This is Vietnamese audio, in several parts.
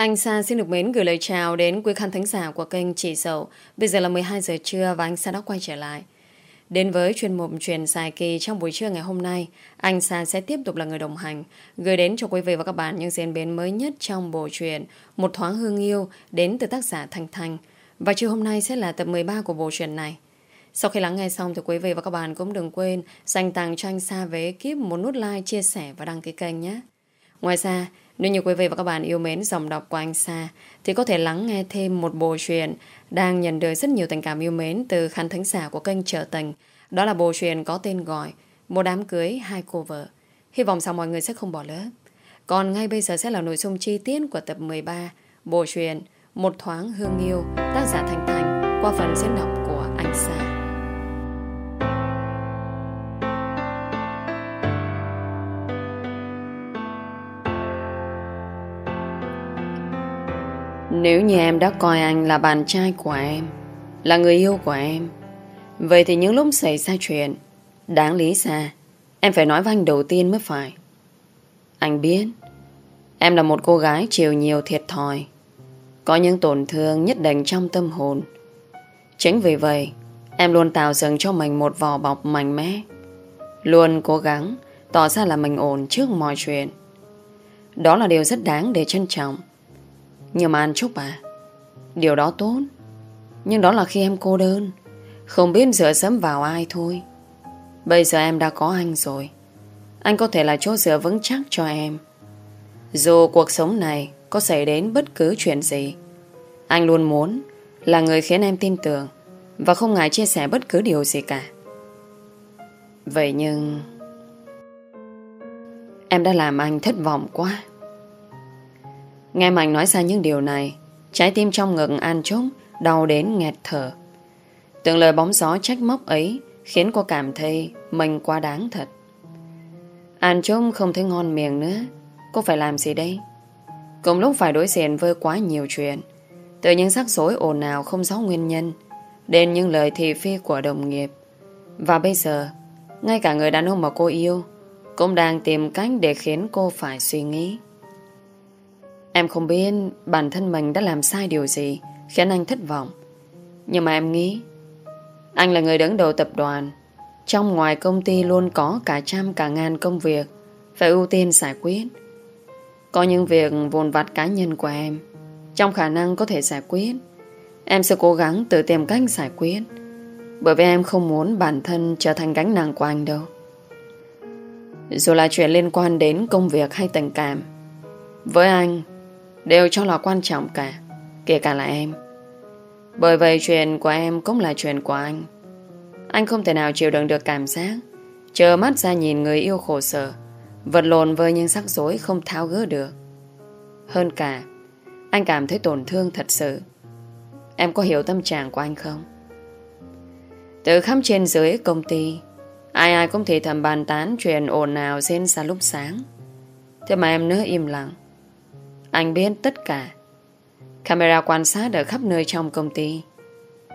Anh Sa xin được mến gửi lời chào đến quý khán thính giả của kênh Chỉ Sầu. Bây giờ là 12 giờ trưa và anh Sa đã quay trở lại. Đến với chuyên mục truyền dài kỳ trong buổi trưa ngày hôm nay, anh Sa sẽ tiếp tục là người đồng hành, gửi đến cho quý vị và các bạn những diễn biến mới nhất trong bộ truyện Một thoáng hương yêu đến từ tác giả Thanh Thanh. Và trưa hôm nay sẽ là tập 13 của bộ truyện này. Sau khi lắng nghe xong thì quý vị và các bạn cũng đừng quên dành tặng cho anh Sa về kiếp một nút like, chia sẻ và đăng ký kênh nhé. Ngoài ra, nếu như quý vị và các bạn yêu mến dòng đọc của anh Sa, thì có thể lắng nghe thêm một bộ truyện đang nhận được rất nhiều tình cảm yêu mến từ khán thính giả của kênh Trở Tình. Đó là bộ truyện có tên gọi Một đám cưới, hai cô vợ. Hy vọng rằng mọi người sẽ không bỏ lỡ. Còn ngay bây giờ sẽ là nội dung chi tiết của tập 13 bộ truyện Một thoáng hương yêu, tác giả Thành Thành, qua phần diễn đọc của anh Sa. Nếu như em đã coi anh là bạn trai của em, Là người yêu của em, Vậy thì những lúc xảy ra chuyện, Đáng lý ra, Em phải nói với anh đầu tiên mới phải. Anh biết, Em là một cô gái chịu nhiều thiệt thòi, Có những tổn thương nhất định trong tâm hồn. Chính vì vậy, Em luôn tạo dựng cho mình một vỏ bọc mạnh mẽ, Luôn cố gắng Tỏ ra là mình ổn trước mọi chuyện. Đó là điều rất đáng để trân trọng nhưng mà anh Trúc à Điều đó tốt. Nhưng đó là khi em cô đơn. Không biết dựa sớm vào ai thôi. Bây giờ em đã có anh rồi. Anh có thể là chỗ dựa vững chắc cho em. Dù cuộc sống này Có xảy đến bất cứ chuyện gì, Anh luôn muốn Là người khiến em tin tưởng Và không ngại chia sẻ bất cứ điều gì cả. Vậy nhưng Em đã làm anh thất vọng quá. Nghe Mạnh nói ra những điều này, Trái tim trong ngực An Trúc Đau đến nghẹt thở. Từng lời bóng gió trách móc ấy Khiến cô cảm thấy mình quá đáng thật. An Trúc không thấy ngon miệng nữa. Cô phải làm gì đây? Cùng lúc phải đối diện với quá nhiều chuyện, Từ những rắc rối ồn ào không rõ nguyên nhân, Đến những lời thị phi của đồng nghiệp. Và bây giờ, Ngay cả người đàn ông mà cô yêu Cũng đang tìm cách để khiến cô phải suy nghĩ. Em không biết bản thân mình đã làm sai điều gì, khiến anh thất vọng. Nhưng mà em nghĩ, anh là người đứng đầu tập đoàn. Trong ngoài công ty luôn có cả trăm, cả ngàn công việc phải ưu tiên giải quyết. Có những việc vồn vặt cá nhân của em, trong khả năng có thể giải quyết em sẽ cố gắng tự tìm cách giải quyết, bởi vì em không muốn bản thân trở thành gánh nặng của anh đâu. Dù là chuyện liên quan đến công việc hay tình cảm, với anh đều cho là quan trọng cả, kể cả là em. Bởi vậy chuyện của em cũng là chuyện của anh. Anh không thể nào chịu đựng được cảm giác chờ mắt ra nhìn người yêu khổ sở vật lộn với những rắc rối không tháo gỡ được. Hơn cả, anh cảm thấy tổn thương thật sự. Em có hiểu tâm trạng của anh không? Từ khắp trên dưới công ty, ai ai cũng thì thầm bàn tán chuyện ồn ào diễn ra lúc sáng. Thế mà em nỡ im lặng. Anh biết tất cả. Camera quan sát ở khắp nơi trong công ty.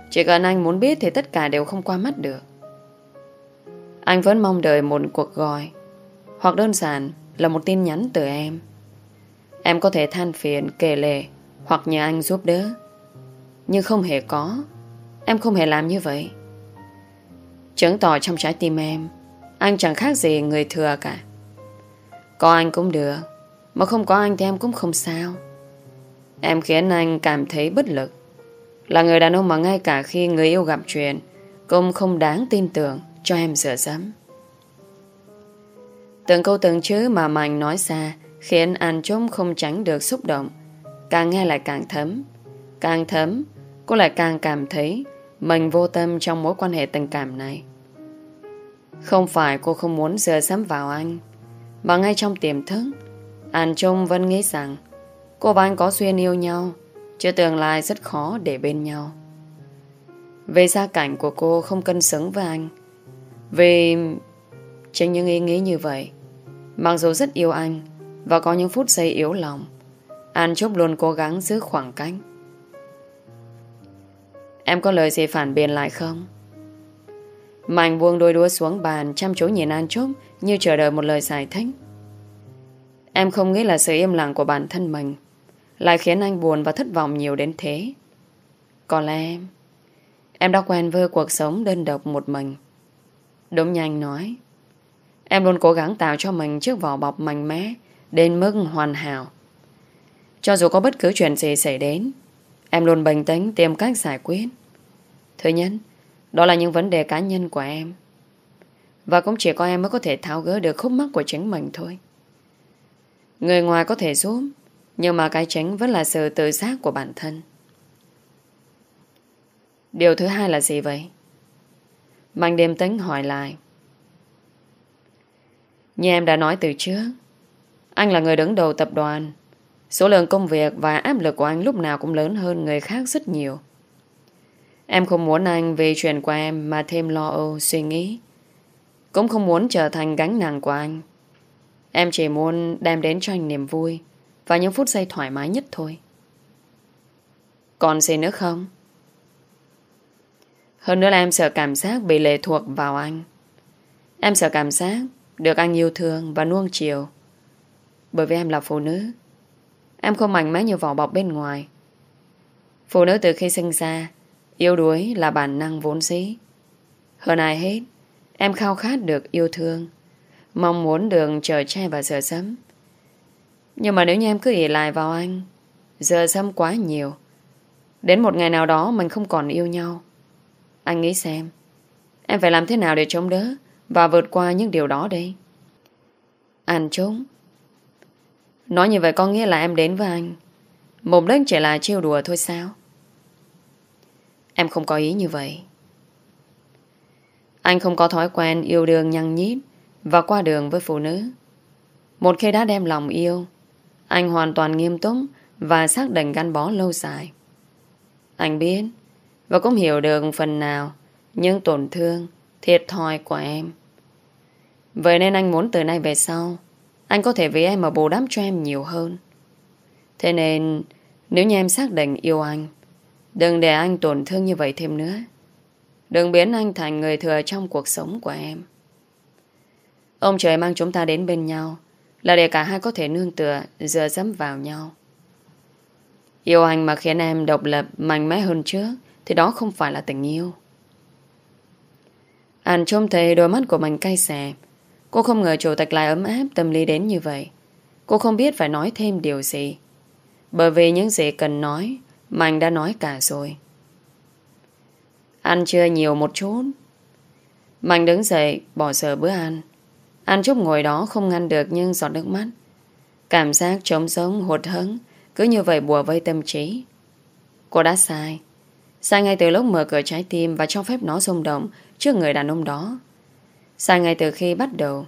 Chỉ cần anh muốn biết Thì tất cả đều không qua mắt được. Anh vẫn mong đợi một cuộc gọi Hoặc đơn giản Là một tin nhắn từ em. Em có thể than phiền, kể lệ Hoặc nhờ anh giúp đỡ. Nhưng không hề có. Em không hề làm như vậy. Chứng tỏ trong trái tim em Anh chẳng khác gì người thừa cả. Có anh cũng được mà không có anh thì em cũng không sao. Em khiến anh cảm thấy bất lực. Là người đàn ông mà ngay cả khi người yêu gặp chuyện, Cũng không đáng tin tưởng Cho em dựa dẫm. Từng câu từng chữ mà Mạnh nói ra Khiến An Trúc không tránh được xúc động. Càng nghe lại càng thấm. Càng thấm, Cô lại càng cảm thấy Mình vô tâm trong mối quan hệ tình cảm này. Không phải cô không muốn dựa dẫm vào anh, Mà ngay trong tiềm thức An Trung vẫn nghĩ rằng cô và anh có duyên yêu nhau, chứ tương lai rất khó để bên nhau. Về gia cảnh của cô không cân xứng với anh. Vì chính những ý nghĩ như vậy, mặc dù rất yêu anh và có những phút giây yếu lòng, An Trúc luôn cố gắng giữ khoảng cách. Em có lời gì phản biện lại không? Mạnh buông đôi đũa xuống bàn chăm chú nhìn An Trúc như chờ đợi một lời giải thích. Em không nghĩ là sự im lặng của bản thân mình Lại khiến anh buồn và thất vọng nhiều đến thế. Có lẽ em Em đã quen với cuộc sống đơn độc một mình. Đúng như anh nói, Em luôn cố gắng tạo cho mình chiếc vỏ bọc mạnh mẽ Đến mức hoàn hảo. Cho dù có bất cứ chuyện gì xảy đến, Em luôn bình tĩnh tìm cách giải quyết. Thứ nhất, Đó là những vấn đề cá nhân của em. Và cũng chỉ có em mới có thể tháo gỡ được khúc mắc của chính mình thôi. Người ngoài có thể giúp Nhưng mà cái tránh vẫn là sự tự giác của bản thân Điều thứ hai là gì vậy? Mạnh đêm tính hỏi lại Như em đã nói từ trước Anh là người đứng đầu tập đoàn Số lượng công việc và áp lực của anh lúc nào cũng lớn hơn người khác rất nhiều. Em không muốn anh vì chuyện của em mà thêm lo âu, suy nghĩ. Cũng không muốn trở thành gánh nặng của anh. Em chỉ muốn đem đến cho anh niềm vui và những phút giây thoải mái nhất thôi. Còn gì nữa không? Hơn nữa là em sợ cảm giác bị lệ thuộc vào anh. Em sợ cảm giác được anh yêu thương và nuông chiều. Bởi vì em là phụ nữ. Em không mạnh mẽ như vỏ bọc bên ngoài. Phụ nữ từ khi sinh ra, yêu đuối là bản năng vốn dĩ. Hơn ai hết, em khao khát được yêu thương, mong muốn đường chờ che và giờ sớm. Nhưng mà nếu như em cứ ỉ lại vào anh, giờ sớm quá nhiều, đến một ngày nào đó mình không còn yêu nhau. Anh nghĩ xem, em phải làm thế nào để chống đỡ và vượt qua những điều đó đây? Anh trốn Nói như vậy có nghĩa là em đến với anh Mục đích chỉ là trêu đùa thôi sao Em không có ý như vậy Anh không có thói quen yêu đương nhăn nhít và qua đường với phụ nữ. Một khi đã đem lòng yêu. Anh hoàn toàn nghiêm túc Và xác định gắn bó lâu dài. Anh biết Và cũng hiểu được phần nào Những tổn thương, Thiệt thòi của em. Vậy nên anh muốn từ nay về sau, anh có thể vì em mà bù đắp cho em nhiều hơn. Thế nên, Nếu như em xác định yêu anh, Đừng để anh tổn thương như vậy thêm nữa. Đừng biến anh thành người thừa trong cuộc sống của em. Ông trời mang chúng ta đến bên nhau Là để cả hai có thể nương tựa Dựa dẫm vào nhau Yêu anh mà khiến em độc lập Mạnh mẽ hơn trước Thì đó không phải là tình yêu Anh trông thấy đôi mắt của mình cay xè Cô không ngờ chủ tịch lại ấm áp tâm lý đến như vậy. Cô không biết phải nói thêm điều gì. Bởi vì những gì cần nói, Mạnh đã nói cả rồi. Ăn chưa nhiều một chút. Mạnh đứng dậy, bỏ sợ bữa ăn. An chút ngồi đó không ngăn được nhưng giọt nước mắt. Cảm giác trống sống, hụt hẫng cứ như vậy bùa vây tâm trí. Cô đã sai. Sai ngay từ lúc mở cửa trái tim và cho phép nó rung động trước người đàn ông đó. Sai ngay từ khi bắt đầu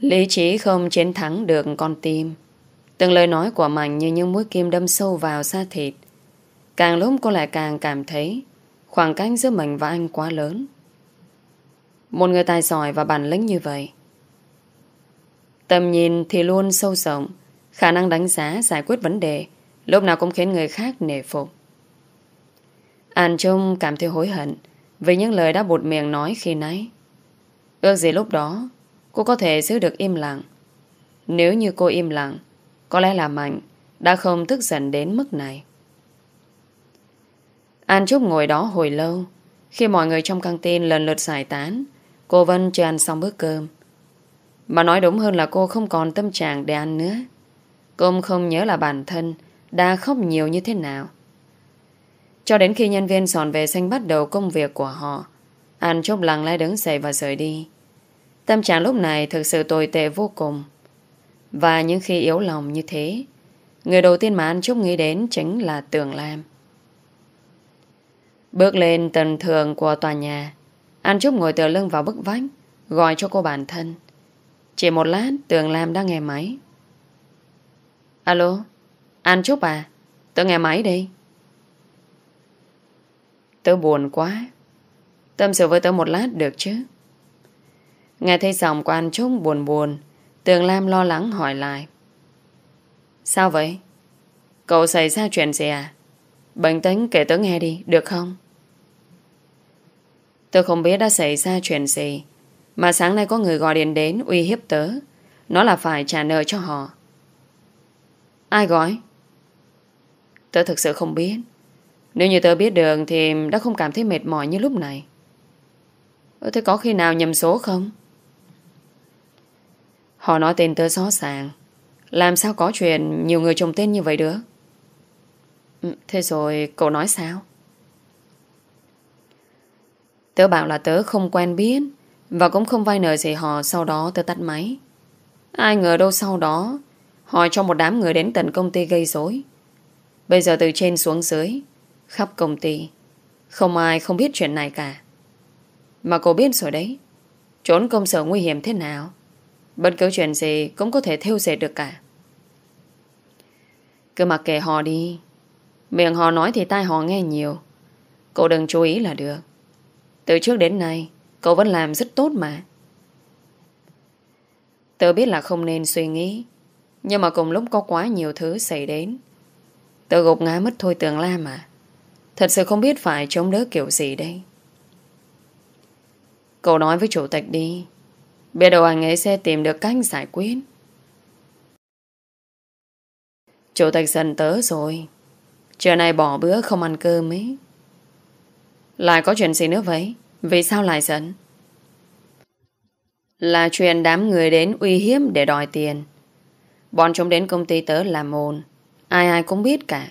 Lý trí không chiến thắng được con tim Từng lời nói của Mạnh như những mũi kim đâm sâu vào da thịt Càng lúc cô lại càng cảm thấy Khoảng cách giữa mình và anh quá lớn một người tài giỏi và bản lĩnh như vậy Tầm nhìn thì luôn sâu rộng Khả năng đánh giá giải quyết vấn đề Lúc nào cũng khiến người khác nể phục An Trung cảm thấy hối hận vì những lời đã bột miệng nói khi nãy. Ước gì lúc đó cô có thể giữ được im lặng. Nếu như cô im lặng, có lẽ là Mạnh đã không tức giận đến mức này. An Trúc ngồi đó hồi lâu. Khi mọi người trong căng tin lần lượt giải tán, cô Vân chưa ăn xong bữa cơm. Mà nói đúng hơn là cô không còn tâm trạng để ăn nữa. Cô không nhớ là bản thân đã khóc nhiều như thế nào. Cho đến khi nhân viên dọn vệ sinh bắt đầu công việc của họ, An chốc lặng lẽ đứng dậy và rời đi. Tâm trạng lúc này thực sự tồi tệ vô cùng. Và những khi yếu lòng như thế, người đầu tiên mà An chốc nghĩ đến chính là Tường Lam. Bước lên tầng thường của tòa nhà, An Trúc ngồi tựa lưng vào bức vách, gọi cho cô bản thân. Chỉ một lát, Tường Lam đang nghe máy. Alo, An Trúc à, tôi nghe máy đi. Tớ buồn quá Tâm sự với tớ một lát được chứ Nghe thấy giọng của An Trúc buồn buồn Tường Lam lo lắng hỏi lại Sao vậy? Cậu xảy ra chuyện gì à? Bình tĩnh kể tớ nghe đi, được không? Tớ không biết đã xảy ra chuyện gì, Mà sáng nay có người gọi điện đến uy hiếp tớ Nó là phải trả nợ cho họ Ai gọi? Tớ thực sự không biết. Nếu như tớ biết được thì đã không cảm thấy mệt mỏi như lúc này. Thế có khi nào nhầm số không? Họ nói tên tớ rõ ràng. Làm sao có chuyện nhiều người trồng tên như vậy được? Ừ, thế rồi cậu nói sao? Tớ bảo là tớ không quen biết, và cũng không vay nợ gì họ, sau đó tớ tắt máy. Ai ngờ đâu sau đó, họ cho một đám người đến tận công ty gây rối. Bây giờ từ trên xuống dưới, khắp công ty, không ai không biết chuyện này cả. Mà cô biết rồi đấy, trốn công sở nguy hiểm thế nào, bất cứ chuyện gì cũng có thể theo dệt được cả. Cứ mặc kệ họ đi, Miệng họ nói thì tai họ nghe nhiều cô đừng chú ý là được từ trước đến nay, Cậu vẫn làm rất tốt mà. Tớ biết là không nên suy nghĩ, Nhưng mà cùng lúc có quá nhiều thứ xảy đến, Tớ gục ngã mất thôi tường la mà. Thật sự không biết phải chống đỡ kiểu gì đây. Cậu nói với chủ tịch đi, Biết đầu anh ấy sẽ tìm được cách giải quyết. Chủ tịch dần tớ rồi, Trưa nay bỏ bữa không ăn cơm ấy. Lại có chuyện gì nữa vậy? Vì sao lại giận? Là chuyện đám người đến uy hiếp để đòi tiền. Bọn chúng đến công ty tớ làm ồn. Ai ai cũng biết cả.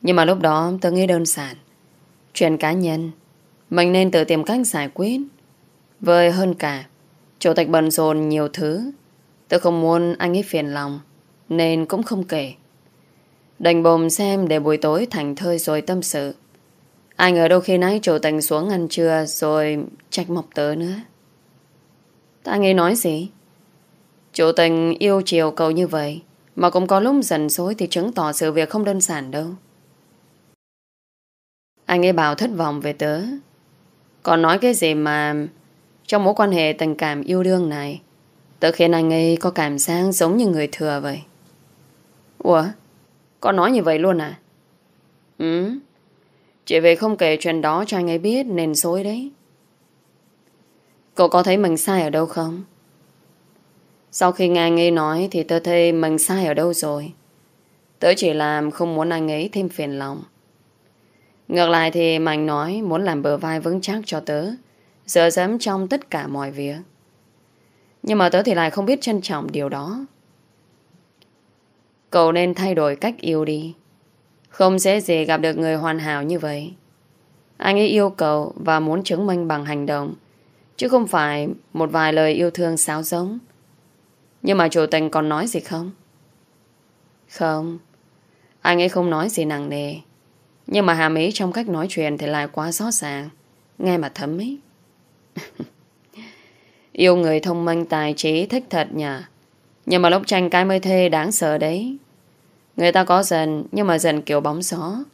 Nhưng mà lúc đó tớ nghĩ đơn giản. Chuyện cá nhân. Mình nên tự tìm cách giải quyết. Vơi hơn cả, Chủ tịch bận rộn nhiều thứ. Tớ không muốn anh ấy phiền lòng, Nên cũng không kể. Đành bồm xem để buổi tối thành thơi rồi tâm sự. Ai ngờ đâu khi nãy chủ tình xuống ăn trưa rồi trách mọc tớ nữa. Ta nghe nói gì? Chủ tình yêu chiều cậu như vậy, mà cũng có lúc giận dối thì chứng tỏ sự việc không đơn giản đâu. Anh ấy bảo thất vọng về tớ. Còn nói cái gì mà trong mối quan hệ tình cảm yêu đương này, tớ khiến anh ấy có cảm giác giống như người thừa vậy. Ủa? Con nói như vậy luôn à? Chị về không kể chuyện đó cho anh ấy biết nên dối đấy. Cậu có thấy mình sai ở đâu không? Sau khi nghe anh ấy nói thì tớ thấy mình sai ở đâu rồi. Tớ chỉ làm không muốn anh ấy thêm phiền lòng. Ngược lại thì Mạnh nói muốn làm bờ vai vững chắc cho tớ, dựa dẫm trong tất cả mọi việc. Nhưng mà tớ thì lại không biết trân trọng điều đó. Cậu nên thay đổi cách yêu đi không dễ gì gặp được người hoàn hảo như vậy. Anh ấy yêu cầu Và muốn chứng minh bằng hành động, Chứ không phải một vài lời yêu thương sáo giống. Nhưng mà chủ tình còn nói gì không? Không. Anh ấy không nói gì nặng nề. Nhưng mà hàm ý trong cách nói chuyện Thì lại quá rõ ràng, Nghe mà thấm ý. Yêu người thông minh, tài trí, thích thật nhỉ? Nhưng mà lúc tranh cái mới thê đáng sợ đấy. Người ta có dần Nhưng mà dần kiểu bóng gió.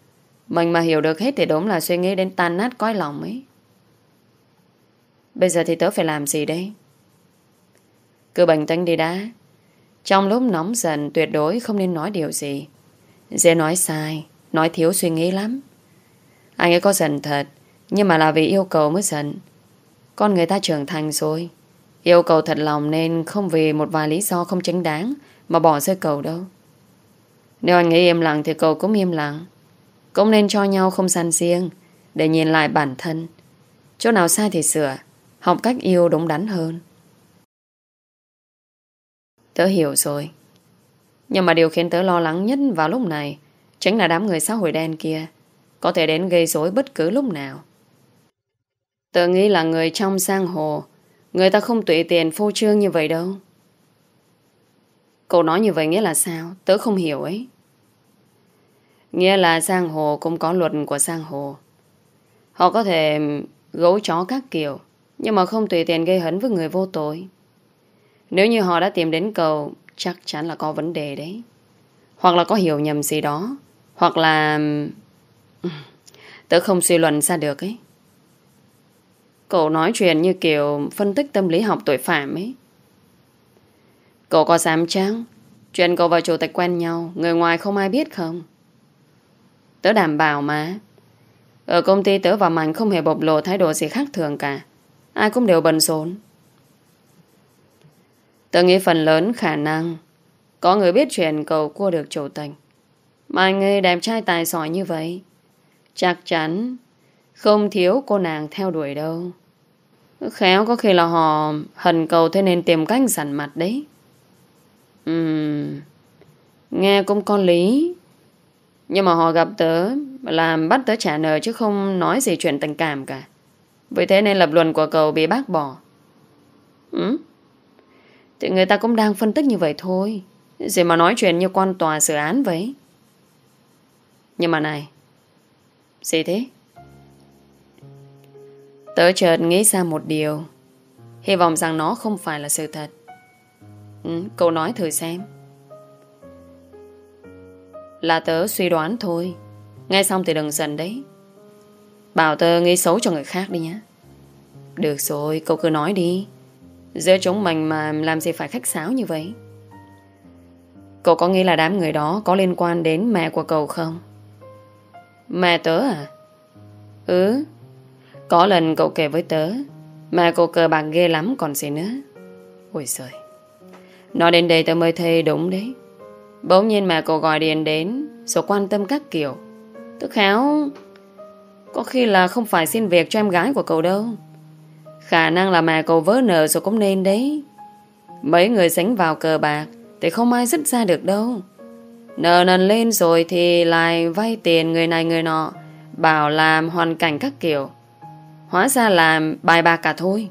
Mình mà hiểu được hết thì đúng là suy nghĩ đến tan nát cõi lòng ấy. Bây giờ thì tớ phải làm gì đây? Cứ bình tĩnh đi đã. Trong lúc nóng dần Tuyệt đối không nên nói điều gì. Dễ nói sai, Nói thiếu suy nghĩ lắm. Anh ấy có dần thật, Nhưng mà là vì yêu cầu mới dần Con người ta trưởng thành rồi. Yêu cầu thật lòng nên không vì một vài lý do không chính đáng Mà bỏ rơi cầu đâu nếu anh ấy im lặng thì cậu cũng im lặng. Cũng nên cho nhau không gian riêng để nhìn lại bản thân. Chỗ nào sai thì sửa, học cách yêu đúng đắn hơn. Tớ hiểu rồi. Nhưng mà điều khiến tớ lo lắng nhất vào lúc này chính là đám người xã hội đen kia có thể đến gây rối bất cứ lúc nào. Tớ nghĩ là người trong sang hồ người ta không tùy tiền phô trương như vậy đâu. Cậu nói như vậy nghĩa là sao? Tớ không hiểu ấy. Nghĩa là sang hồ cũng có luật của sang hồ. Họ có thể gấu chó các kiểu, nhưng mà không tùy tiền gây hấn với người vô tội. Nếu như họ đã tìm đến cầu, chắc chắn là có vấn đề đấy. Hoặc là có hiểu nhầm gì đó. Hoặc là... Tớ không suy luận ra được ấy. Cậu nói chuyện như kiểu phân tích tâm lý học tội phạm ấy. Cậu có dám chăng? Chuyện cậu và chủ tịch quen nhau, người ngoài không ai biết không? Tớ đảm bảo mà. Ở công ty tớ và Mạnh không hề bộc lộ thái độ gì khác thường cả. Ai cũng đều bận rộn. Tớ nghĩ phần lớn khả năng Có người biết chuyện cậu cua được chủ tịch Mà anh ấy đẹp trai tài giỏi như vậy Chắc chắn Không thiếu cô nàng theo đuổi đâu Khéo có khi là họ Hận cầu thế nên tìm cách giản mặt đấy Ừm, Nghe cũng có lý. Nhưng mà họ gặp tớ, Làm bắt tớ trả nợ chứ không nói gì chuyện tình cảm cả. Vì thế nên lập luận của cậu bị bác bỏ. Ừ Thì người ta cũng đang phân tích như vậy thôi. Gì mà nói chuyện như quan tòa xử án vậy? Nhưng mà này, Gì thế? Tớ chợt nghĩ ra một điều. Hy vọng rằng nó không phải là sự thật ừ, Cậu nói thử xem. Là tớ suy đoán thôi. Nghe xong thì đừng giận đấy. Bảo tớ nghĩ xấu cho người khác đi nhé Được rồi cậu cứ nói đi. Giữa chúng mình mà làm gì phải khách sáo như vậy? Cậu có nghĩ là đám người đó Có liên quan đến mẹ của cậu không? Mẹ tớ à? Ừ. Có lần cậu kể với tớ Mẹ cậu cờ bạc ghê lắm còn gì nữa. Ôi trời Nói đến đây tôi mới thấy đúng đấy. Bỗng nhiên mà cậu gọi điện đến, Rồi quan tâm các kiểu. Tôi khéo, Có khi là không phải xin việc cho em gái của cậu đâu. Khả năng là mẹ cậu vỡ nợ rồi cũng nên đấy. Mấy người sánh vào cờ bạc Thì không ai dứt ra được đâu. Nợ nần lên rồi thì lại vay tiền người này người nọ, Bảo làm hoàn cảnh các kiểu. Hóa ra làm bài bạc cả thôi.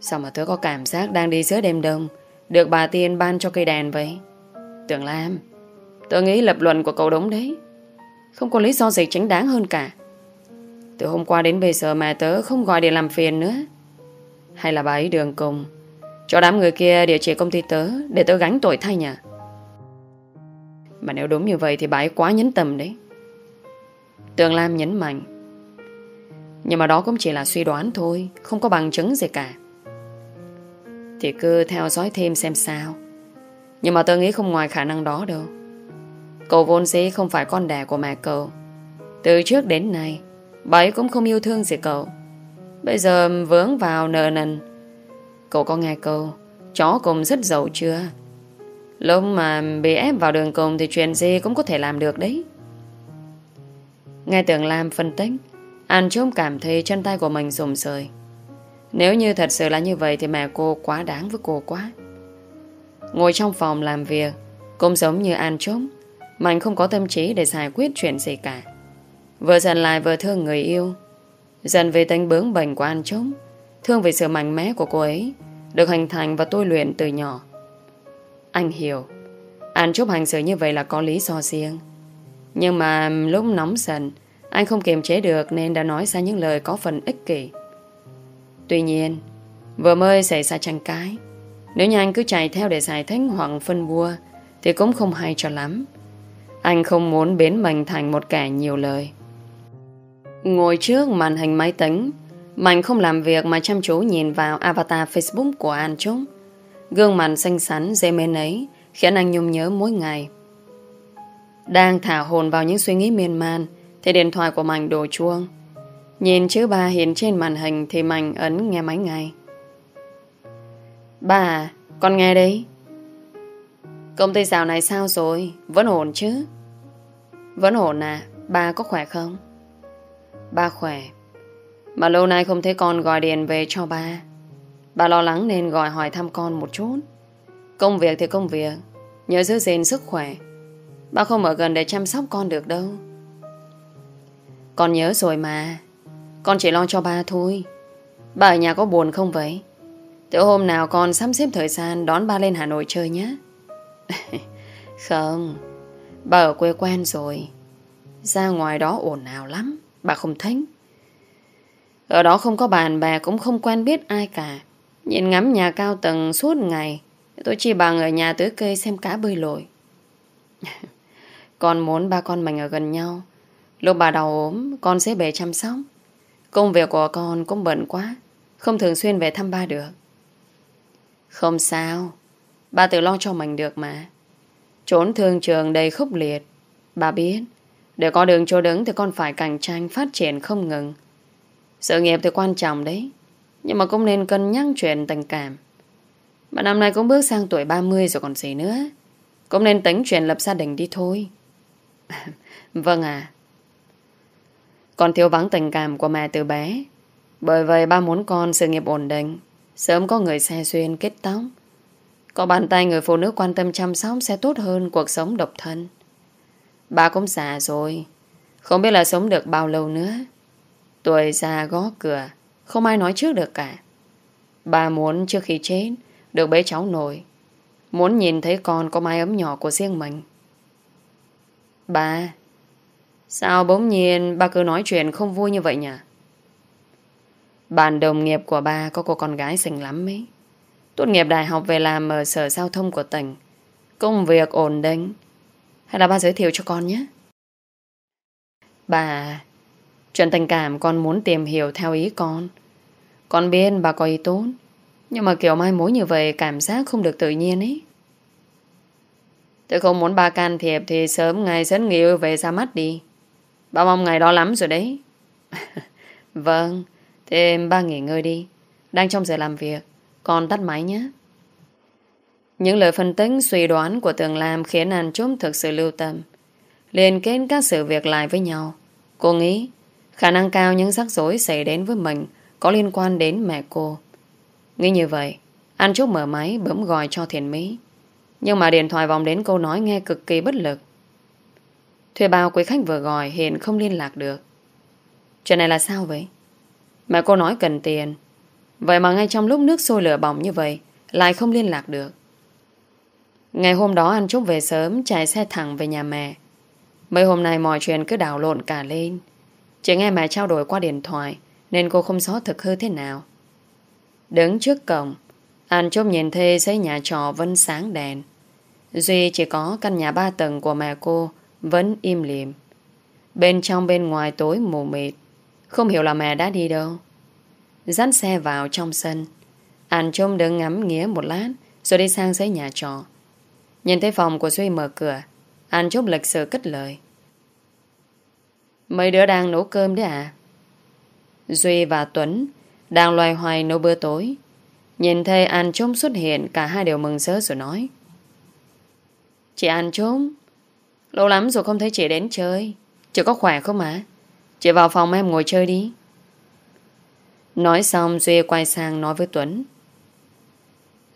Sao mà tớ có cảm giác đang đi giữa đêm đông? Được bà Tiên ban cho cây đèn vậy? Tưởng Lam Tớ nghĩ lập luận của cậu đúng đấy. Không có lý do gì chính đáng hơn cả. Từ hôm qua đến bây giờ mà tớ không gọi để làm phiền nữa. Hay là bà ấy đường cùng. Cho đám người kia địa chỉ công ty tớ Để tớ gánh tội thay nhỉ Mà nếu đúng như vậy Thì bà ấy quá nhấn tầm đấy. Tường Lam nhấn mạnh. Nhưng mà đó cũng chỉ là suy đoán thôi, Không có bằng chứng gì cả. Thì cứ theo dõi thêm xem sao. Nhưng mà tôi nghĩ không ngoài khả năng đó đâu. Cậu vốn dĩ không phải con đẻ của mẹ cậu. Từ trước đến nay, Bà ấy cũng không yêu thương gì cậu. Bây giờ vướng vào nợ nần. Cậu có nghe câu, Chó cùng rất giàu chưa? Lúc mà bị ép vào đường cùng Thì chuyện gì cũng có thể làm được đấy. Nghe tưởng Lam phân tích, An trông cảm thấy chân tay của mình rùng rời. Nếu như thật sự là như vậy Thì mẹ cô quá đáng với cô quá. Ngồi trong phòng làm việc Cũng giống như An trống Mạnh không có tâm trí để giải quyết chuyện gì cả. Vừa giận lại vừa thương người yêu. Giận về tính bướng bỉnh của An Trống, Thương về sự mạnh mẽ của cô ấy Được hình thành và tôi luyện từ nhỏ. Anh hiểu An Trúc hành xử như vậy là có lý do riêng. Nhưng mà lúc nóng giận Anh không kiềm chế được Nên đã nói ra những lời có phần ích kỷ. Tuy nhiên, Vừa mới xảy ra tranh cãi Nếu như anh cứ chạy theo để giải thích hoặc phân vua Thì cũng không hay cho lắm. Anh không muốn biến mình thành một kẻ nhiều lời. Ngồi trước màn hình máy tính Mạnh không làm việc mà chăm chú nhìn vào avatar Facebook của An Trúc. Gương mặt xinh xắn, dễ mến ấy, Khiến anh nhung nhớ mỗi ngày. Đang thả hồn vào những suy nghĩ miên man, Thì điện thoại của Mạnh đổ chuông. Nhìn chữ ba hiện trên màn hình Thì Mạnh ấn nghe máy ngay. Bà Con nghe đấy Công ty dạo này sao rồi? Vẫn ổn chứ? Vẫn ổn à? Bà có khỏe không? Ba khỏe. Mà lâu nay không thấy con gọi điện về cho ba. Bà lo lắng nên gọi hỏi thăm con một chút. Công việc thì công việc. Nhớ giữ gìn sức khỏe. Ba không ở gần để chăm sóc con được đâu. Con nhớ rồi mà. Con chỉ lo cho ba thôi. Ba ở nhà có buồn không vậy? Từ hôm nào con sắp xếp thời gian Đón ba lên Hà Nội chơi nhé Không, Ba ở quê quen rồi. Ra ngoài đó ồn ào lắm Bà không thích. Ở đó không có bạn bè Cũng không quen biết ai cả. Nhìn ngắm nhà cao tầng suốt ngày, Tôi chỉ bằng ở nhà tưới cây xem cá bơi lội. Con muốn ba con mình ở gần nhau. Lúc bà đau ốm, Con sẽ về chăm sóc. Công việc của con cũng bận quá, Không thường xuyên về thăm ba được Không sao, Ba tự lo cho mình được mà Trốn thương trường đầy khốc liệt Bà biết, để có đường chỗ đứng thì con phải cạnh tranh phát triển không ngừng. Sự nghiệp thì quan trọng đấy. Nhưng mà cũng nên cân nhắc chuyện tình cảm. Mà năm nay cũng bước sang tuổi 30 rồi còn gì nữa. Cũng nên tính chuyện lập gia đình đi thôi. vâng à. Con thiếu vắng tình cảm của mẹ từ bé. Bởi vậy ba muốn con sự nghiệp ổn định. Sớm có người xe xuyên kết tóc. Có bàn tay người phụ nữ quan tâm chăm sóc sẽ tốt hơn cuộc sống độc thân. Ba cũng già rồi. Không biết là sống được bao lâu nữa. Tuổi già gõ cửa. Không ai nói trước được cả. Ba muốn trước khi chết được bế cháu nổi. Muốn nhìn thấy con có mái ấm nhỏ của riêng mình. Ba, sao bỗng nhiên ba cứ nói chuyện không vui như vậy nhỉ? Bạn đồng nghiệp của ba có cô con gái xinh lắm ấy. Tốt nghiệp đại học về làm ở sở giao thông của tỉnh. Công việc ổn định. Hay là ba giới thiệu cho con nhé? Bà, chuyện tình cảm con muốn tìm hiểu theo ý con. Con biết bà có ý tốt. Nhưng mà kiểu mai mối như vậy cảm giác không được tự nhiên ấy. Tôi không muốn ba can thiệp thì sớm ngày sớm nghỉ về ra mắt đi. Ba mong ngày đó lắm rồi đấy. vâng, thế ba nghỉ ngơi đi. Đang trong giờ làm việc. Con tắt máy nhé. Những lời phân tích suy đoán của Tường Lam khiến anh chúng thực sự lưu tâm. Liên kết các sự việc lại với nhau. Cô nghĩ khả năng cao những rắc rối xảy đến với mình có liên quan đến mẹ cô. Nghĩ như vậy, anh Trúc mở máy bấm gọi cho Thiền Mỹ. Nhưng mà điện thoại vòng đến câu nói nghe cực kỳ bất lực. Thuê bao quý khách vừa gọi hiện không liên lạc được. Chuyện này là sao vậy? Mẹ cô nói cần tiền. Vậy mà ngay trong lúc nước sôi lửa bỏng như vậy lại không liên lạc được. Ngày hôm đó anh Trúc về sớm chạy xe thẳng về nhà mẹ. Mấy hôm nay mọi chuyện cứ đảo lộn cả lên. Chỉ nghe mẹ trao đổi qua điện thoại nên cô không rõ thực hư thế nào. Đứng trước cổng, anh Trúc nhìn thấy xây nhà trọ vẫn sáng đèn. Duy chỉ có căn nhà ba tầng của mẹ cô vẫn im lìm. Bên trong bên ngoài tối mù mịt, không hiểu là mẹ đã đi đâu. Dắt xe vào trong sân. Anh Trúc đứng ngắm nghía một lát rồi đi sang xây nhà trọ. Nhìn thấy phòng của Duy mở cửa, anh Trúc lịch sự cất lời. Mấy đứa đang nấu cơm đấy à? Duy và Tuấn đang loay hoay nấu bữa tối. Nhìn thấy An Trúc xuất hiện, cả hai đều mừng sớ rồi nói. Chị An Trúc, lâu lắm rồi không thấy chị đến chơi. Chị có khỏe không ạ? Chị vào phòng em ngồi chơi đi. Nói xong Duy quay sang nói với Tuấn.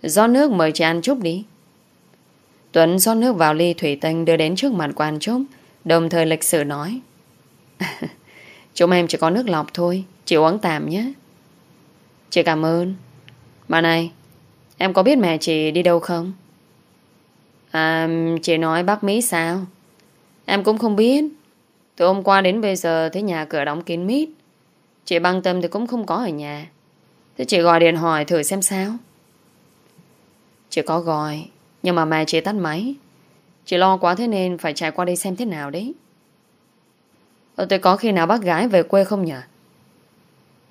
Do nước mời chị ăn chút đi. Tuấn rót nước vào ly thủy tinh đưa đến trước mặt quan An đồng thời lịch sự nói. Chúng em chỉ có nước lọc thôi, chị uống tạm nhé. Chị cảm ơn. Mà này, em có biết mẹ chị đi đâu không? À, chị nói bác Mỹ sao? Em cũng không biết. Từ hôm qua đến bây giờ thấy nhà cửa đóng kín mít. Chị băng tâm thì cũng không có ở nhà. Thế chị gọi điện hỏi thử xem sao. Chị có gọi, nhưng mà mẹ chị tắt máy. Chị lo quá thế nên phải chạy qua đây xem thế nào đấy. Ờ, tôi có khi nào bác gái về quê không nhỉ?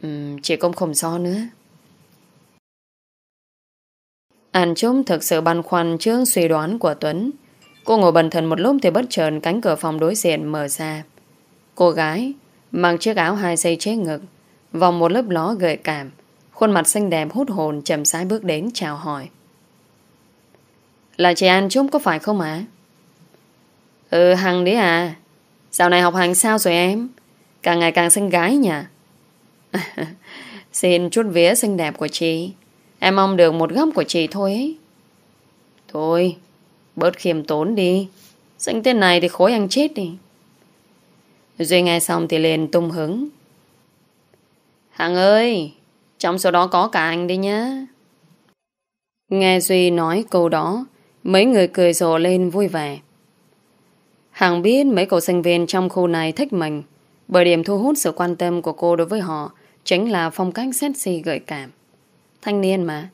Ừ, chị cũng không so nữa. anh Trúc thực sự băn khoăn trước suy đoán của Tuấn. Cô ngồi bần thần một lúc thì bất chợt cánh cửa phòng đối diện mở ra. Cô gái mang chiếc áo hai dây chế ngực, vòng một lớp ló gợi cảm, khuôn mặt xinh đẹp hút hồn chậm rãi bước đến chào hỏi. Là chị An Trúc có phải không ạ? Ừ, Hằng đấy à. Dạo này học hành sao rồi em? Càng ngày càng xinh gái nhỉ? Xin chút vía xinh đẹp của chị. Em mong được một góc của chị thôi ấy. Thôi, bớt khiêm tốn đi. sinh tên này thì khối anh chết đi. Duy nghe xong thì liền tung hứng. Hằng ơi, trong số đó có cả anh đi nhá. Nghe Duy nói câu đó, mấy người cười rộ lên vui vẻ. Hằng biết mấy cậu sinh viên trong khu này thích mình, bởi điểm thu hút sự quan tâm của cô đối với họ chính là phong cách sexy gợi cảm. Thanh niên mà,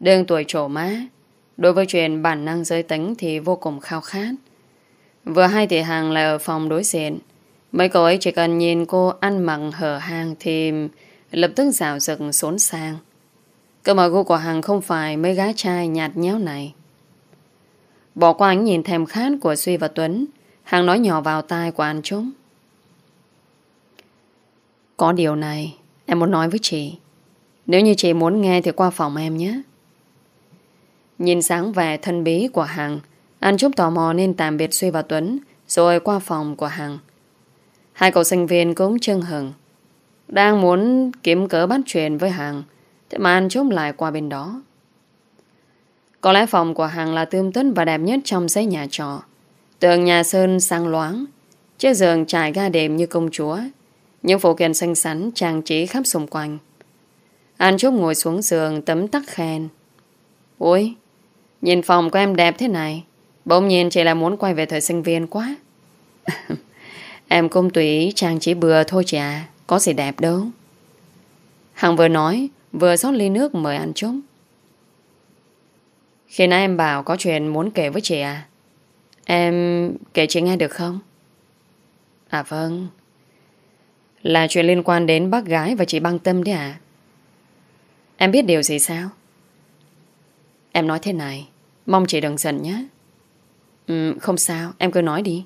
đương tuổi trổ má, đối với chuyện bản năng giới tính thì vô cùng khao khát. Vừa hai thì Hằng lại ở phòng đối diện, mấy cậu ấy chỉ cần nhìn cô ăn mặc hở hang thì lập tức rào rực xốn sang. Cơ mà gu của Hằng không phải mấy gái trai nhạt nhẽo này. Bỏ qua ánh nhìn thèm khát của Suy và Tuấn, Hằng nói nhỏ vào tai của anh chúng. Có điều này, em muốn nói với chị. Nếu như chị muốn nghe thì qua phòng em nhé. Nhìn sáng vẻ thân bí của Hằng, An chút tò mò nên tạm biệt Suy và Tuấn, Rồi qua phòng của Hằng. Hai cậu sinh viên cũng chưng hừng Đang muốn kiếm cớ bắt chuyện với Hằng, Thế mà An Trúc lại qua bên đó. Có lẽ phòng của Hằng là tươm tất và đẹp nhất trong giấy nhà trọ. Tường nhà sơn sang loáng, Chiếc giường trải ga đệm như công chúa. Những phụ kiện xinh xắn, trang trí khắp xung quanh. An Trúc ngồi xuống giường tấm tắc khen. Ôi Nhìn phòng của em đẹp thế này, Bỗng nhiên chị là muốn quay về thời sinh viên quá Em cũng tùy trang trí bừa thôi chị à Có gì đẹp đâu Hằng vừa nói, Vừa rót ly nước mời ăn chút. Khi nãy em bảo có chuyện muốn kể với chị à Em kể chị nghe được không? À vâng Là chuyện liên quan đến bác gái và chị băng tâm đấy à? Em biết điều gì sao? Em nói thế này Mong chị đừng giận nhé. Ừ, Không sao em cứ nói đi.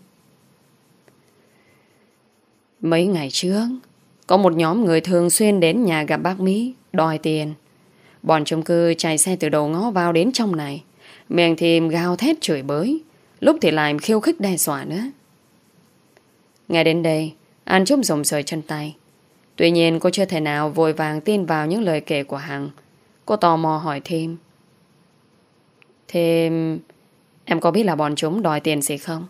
Mấy ngày trước Có một nhóm người thường xuyên đến nhà gặp bác Mỹ Đòi tiền. Bọn chung cư chạy xe từ đầu ngõ vào đến trong này. Miệng thì gào thét chửi bới Lúc thì lại khiêu khích đe dọa nữa. Nghe đến đây An Trúc rồng rời chân tay. Tuy nhiên cô chưa thể nào vội vàng tin vào những lời kể của Hằng. Cô tò mò hỏi thêm Thế em có biết là bọn chúng đòi tiền gì không?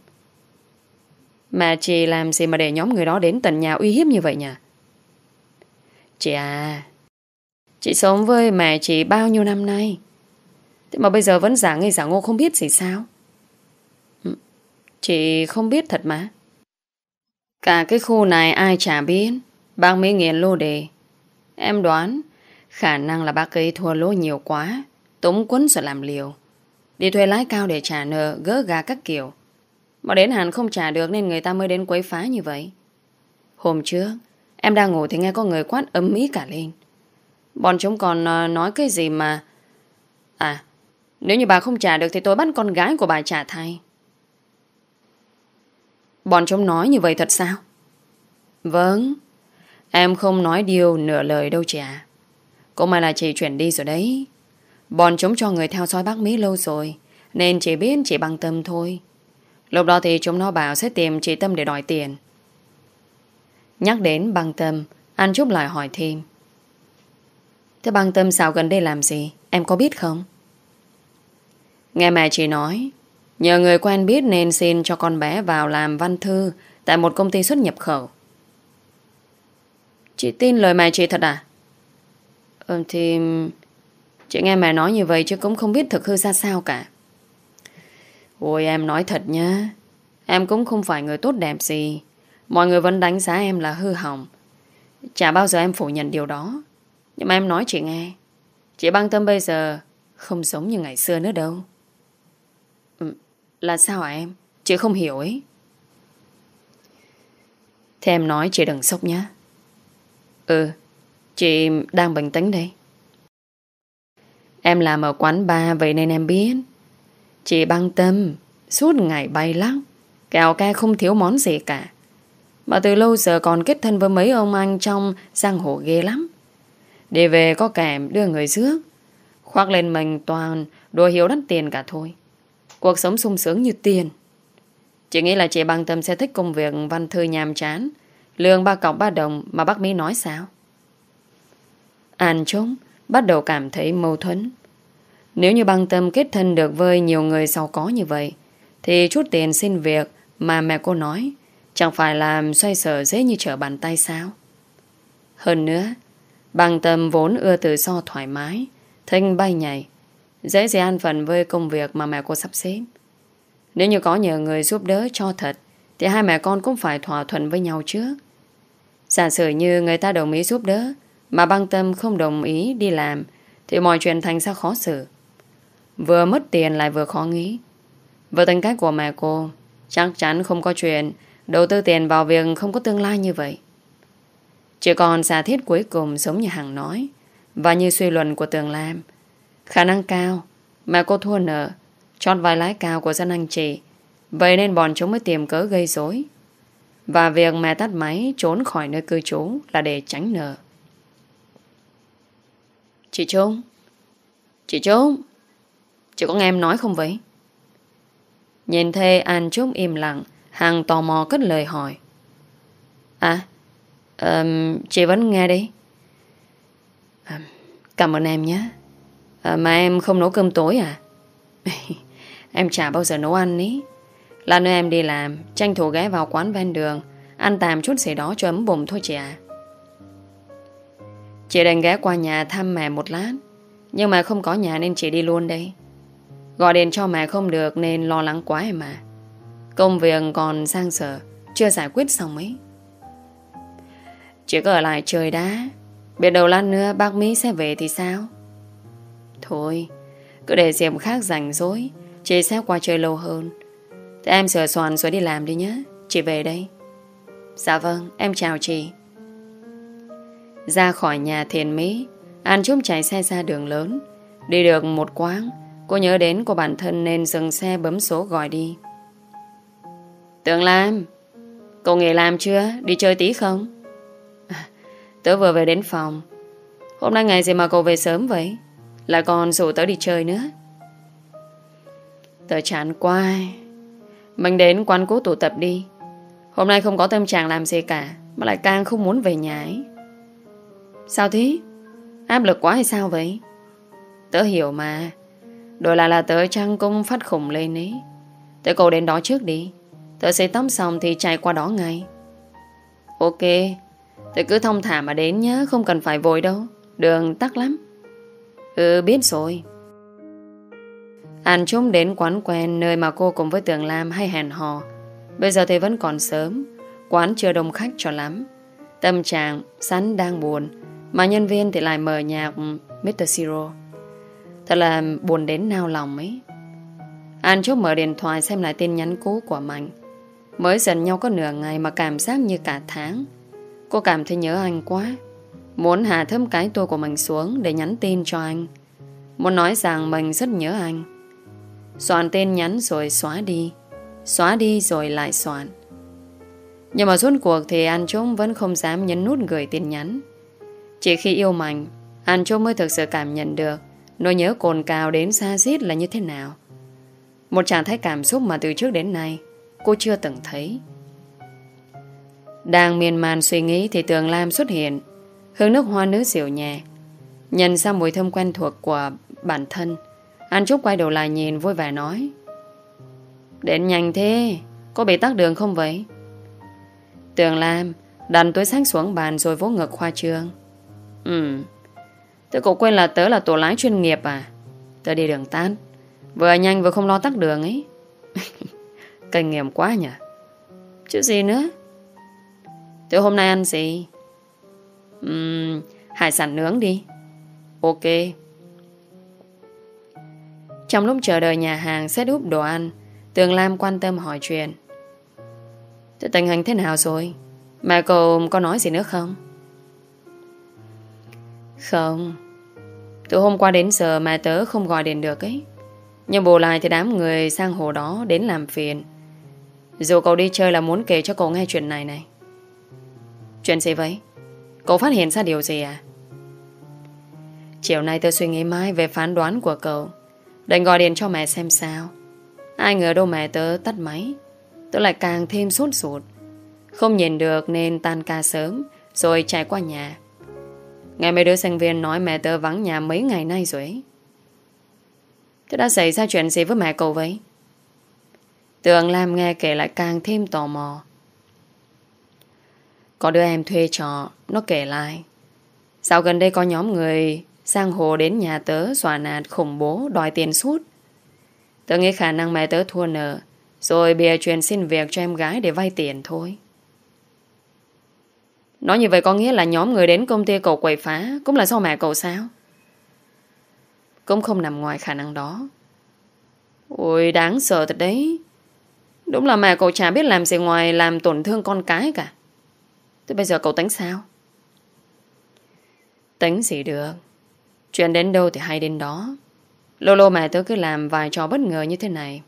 Mà chị làm gì mà để nhóm người đó đến tận nhà uy hiếp như vậy nhỉ? Chị à, chị sống với mẹ chị bao nhiêu năm nay. Thế mà bây giờ vẫn giả ngây giả ngô không biết gì sao? Ừ, chị không biết thật mà. Cả cái khu này ai chả biết. Bác mới nghiền lô đề. Em đoán khả năng là bác ấy thua lô nhiều quá. Tống quấn rồi làm liều. Đi thuê lái cao để trả nợ, Gỡ gà các kiểu. Mà đến hạn không trả được nên người ta mới đến quấy phá như vậy. Hôm trước, Em đang ngủ thì nghe có người quát ấm ý cả lên. Bọn chúng còn ờ, nói cái gì mà À Nếu như bà không trả được thì tôi bắt con gái của bà trả thay. Bọn chúng nói như vậy thật sao? Vâng Em không nói điều nửa lời đâu chị ạ. Cũng may là chị chuyển đi rồi đấy. Bọn chúng cho người theo dõi bác Mỹ lâu rồi, Nên chỉ biết chỉ bằng tâm thôi. Lúc đó thì chúng nó bảo sẽ tìm chị Tâm để đòi tiền. Nhắc đến bằng tâm Anh Trúc lại hỏi thêm. Thế bằng tâm sao gần đây làm gì? Em có biết không? Nghe mẹ chị nói, Nhờ người quen biết nên xin cho con bé vào làm văn thư Tại một công ty xuất nhập khẩu. Chị tin lời mẹ chị thật à? Ừ thì Chị nghe mẹ nói như vậy chứ cũng không biết thực hư ra sao cả. Ôi em nói thật nhá. Em cũng không phải người tốt đẹp gì. Mọi người vẫn đánh giá em là hư hỏng. Chả bao giờ em phủ nhận điều đó. Nhưng mà em nói chị nghe. Chị băng tâm bây giờ không giống như ngày xưa nữa đâu. Ừ, là sao hả em? Chị không hiểu ấy. Thế em nói chị đừng sốc nhá. Ừ, chị đang bình tĩnh đây. Em làm ở quán bar vậy nên em biết. Chị băng tâm, suốt ngày bay lắc, Kẹo ca không thiếu món gì cả. Mà từ lâu giờ còn kết thân với mấy ông anh trong giang hồ ghê lắm. Đi về có kèm đưa người rước. Khoác lên mình toàn đồ hiếu đắt tiền cả thôi. Cuộc sống sung sướng như tiền. Chị nghĩ là chị băng tâm sẽ thích công việc văn thư nhàm chán. Lương ba cọc ba đồng mà bác Mỹ nói sao? An chống, bắt đầu cảm thấy mâu thuẫn. Nếu như băng tâm kết thân được với nhiều người giàu có như vậy, thì chút tiền xin việc mà mẹ cô nói chẳng phải làm xoay sở dễ như trở bàn tay sao? Hơn nữa, băng tâm vốn ưa tự do thoải mái, thanh bay nhảy, dễ dàng an phần với công việc mà mẹ cô sắp xếp. Nếu như có nhờ người giúp đỡ cho thật, thì hai mẹ con cũng phải thỏa thuận với nhau trước. Giả sử như người ta đồng ý giúp đỡ, mà băng tâm không đồng ý đi làm, Thì mọi chuyện thành ra khó xử. Vừa mất tiền lại vừa khó nghĩ. Với tính cách của mẹ cô, Chắc chắn không có chuyện Đầu tư tiền vào việc không có tương lai như vậy. Chỉ còn giả thiết cuối cùng Giống như Hằng nói, Và như suy luận của Tường Lam. Khả năng cao, Mẹ cô thua nợ, Chót vai lái cao của dân anh chị. Vậy nên bọn chúng mới tìm cớ gây rối. Và việc mẹ tắt máy trốn khỏi nơi cư trú là để tránh nợ. Chị Trung Chị Trung chị có nghe em nói không vậy? Nhìn thê An Trúc im lặng Hằng tò mò cất lời hỏi. À um, Chị vẫn nghe đi. À, Cảm ơn em nhé. À, Mà em không nấu cơm tối à? Em chả bao giờ nấu ăn ý. Là nơi em đi làm Tranh thủ ghé vào quán ven đường Ăn tạm chút gì đó cho ấm bụng thôi chị ạ. Chị đành ghé qua nhà thăm mẹ một lát. Nhưng mà không có nhà nên chị đi luôn đây. Gọi điện cho mẹ không được Nên lo lắng quá em mà Công việc còn sang sở Chưa giải quyết xong ấy. Chị cứ ở lại trời đá Biết đầu lát nữa bác Mỹ sẽ về thì sao? Thôi, Cứ để dịp khác rảnh rỗi, Chị sẽ qua chơi lâu hơn. Thế em sửa soạn rồi đi làm đi nhé. Chị về đây. Dạ vâng em chào chị. Ra khỏi nhà thiền Mỹ An Trúc chạy xe ra đường lớn. Đi được một quãng Cô nhớ đến của bản thân nên dừng xe bấm số gọi đi. Tường Lam Cậu nghỉ làm chưa? Đi chơi tí không? À, tớ vừa về đến phòng. Hôm nay ngày gì mà cậu về sớm vậy? Lại còn rủ tớ đi chơi nữa. Tớ chán quá. Mình đến quán cũ tụ tập đi. Hôm nay không có tâm trạng làm gì cả Mà lại càng không muốn về nhà ấy. Sao thế? Áp lực quá hay sao vậy? Tớ hiểu mà. Đổi lại là tớ trăng cũng phát khủng lên ấy. Tớ cậu đến đó trước đi. Tớ sẽ tắm xong thì chạy qua đó ngay. Ok. Tớ cứ thông thả mà đến nhé Không cần phải vội đâu. Đường tắc lắm. Ừ biết rồi. Anh chúng đến quán quen Nơi mà cô cùng với Tường Lam hay hẹn hò. Bây giờ thì vẫn còn sớm. Quán chưa đông khách cho lắm. Tâm trạng sẵn đang buồn. Mà nhân viên thì lại mở nhạc Mr. Siro. Thật là buồn đến nao lòng ấy. An chốt mở điện thoại xem lại tin nhắn cũ của Mạnh. Mới dần nhau có nửa ngày mà cảm giác như cả tháng. Cô cảm thấy nhớ anh quá. Muốn hạ thấp cái tôi của mình xuống Để nhắn tin cho anh. Muốn nói rằng mình rất nhớ anh. Soạn tin nhắn rồi xóa đi. Xóa đi rồi lại soạn. Nhưng mà suốt cuộc thì An Trúc vẫn không dám nhấn nút gửi tin nhắn. Chỉ khi yêu mạnh, An Châu mới thực sự cảm nhận được Nỗi nhớ cồn cào đến xa xít là như thế nào. Một trạng thái cảm xúc mà từ trước đến nay Cô chưa từng thấy. Đang miên man suy nghĩ Thì tường lam xuất hiện Hương nước hoa nữ dịu nhẹ. Nhận ra mùi thơm quen thuộc của bản thân An Trúc quay đầu lại nhìn vui vẻ nói Đến nhanh thế Có bị tắc đường không vậy? Tường Lam Đặt túi sách xuống bàn rồi vỗ ngực khoa trương. Ừ. Thế cậu quên là tớ là tổ lái chuyên nghiệp à? Tớ đi đường tan Vừa nhanh vừa không lo tắc đường ấy. Kinh nghiệm quá nhỉ? Chứ gì nữa? Tớ hôm nay ăn gì? Uhm, Hải sản nướng đi. Ok. Trong lúc chờ đợi nhà hàng Xét úp đồ ăn Tường Lam quan tâm hỏi chuyện. Thế tình hình thế nào rồi? Mẹ cậu có nói gì nữa không? Không. Từ hôm qua đến giờ mẹ tớ không gọi điện được ấy. Nhưng bù lại thì đám người sang hồ đó đến làm phiền. Dù cậu đi chơi là muốn kể cho cậu nghe chuyện này này. Chuyện gì vậy? Cậu phát hiện ra điều gì à? Chiều nay tớ suy nghĩ mãi về phán đoán của cậu. Định gọi điện cho mẹ xem sao. Ai ngờ đâu mẹ tớ tắt máy. Tớ lại càng thêm sốt sụt Không nhìn được nên tan ca sớm, Rồi chạy qua nhà. Nghe mấy đứa sinh viên nói mẹ tớ vắng nhà mấy ngày nay rồi ấy. Thế đã xảy ra chuyện gì với mẹ cậu vậy? Tường Lam nghe kể lại càng thêm tò mò. Có đứa em thuê trọ, Nó kể lại. Sao gần đây có nhóm người Sang hồ đến nhà tớ xòa nạt khủng bố, Đòi tiền suốt. Tớ nghĩ khả năng mẹ tớ thua nợ, Rồi bìa chuyện xin việc cho em gái để vay tiền thôi. Nói như vậy có nghĩa là nhóm người đến công ty cậu quậy phá, Cũng là do mẹ cậu sao? Cũng không nằm ngoài khả năng đó. Ôi, đáng sợ thật đấy. Đúng là mẹ cậu chả biết làm gì ngoài Làm tổn thương con cái cả. Thế bây giờ cậu tính sao? Tính gì được. Chuyện đến đâu thì hay đến đó. Lô lô mẹ tớ cứ làm vài trò bất ngờ như thế này.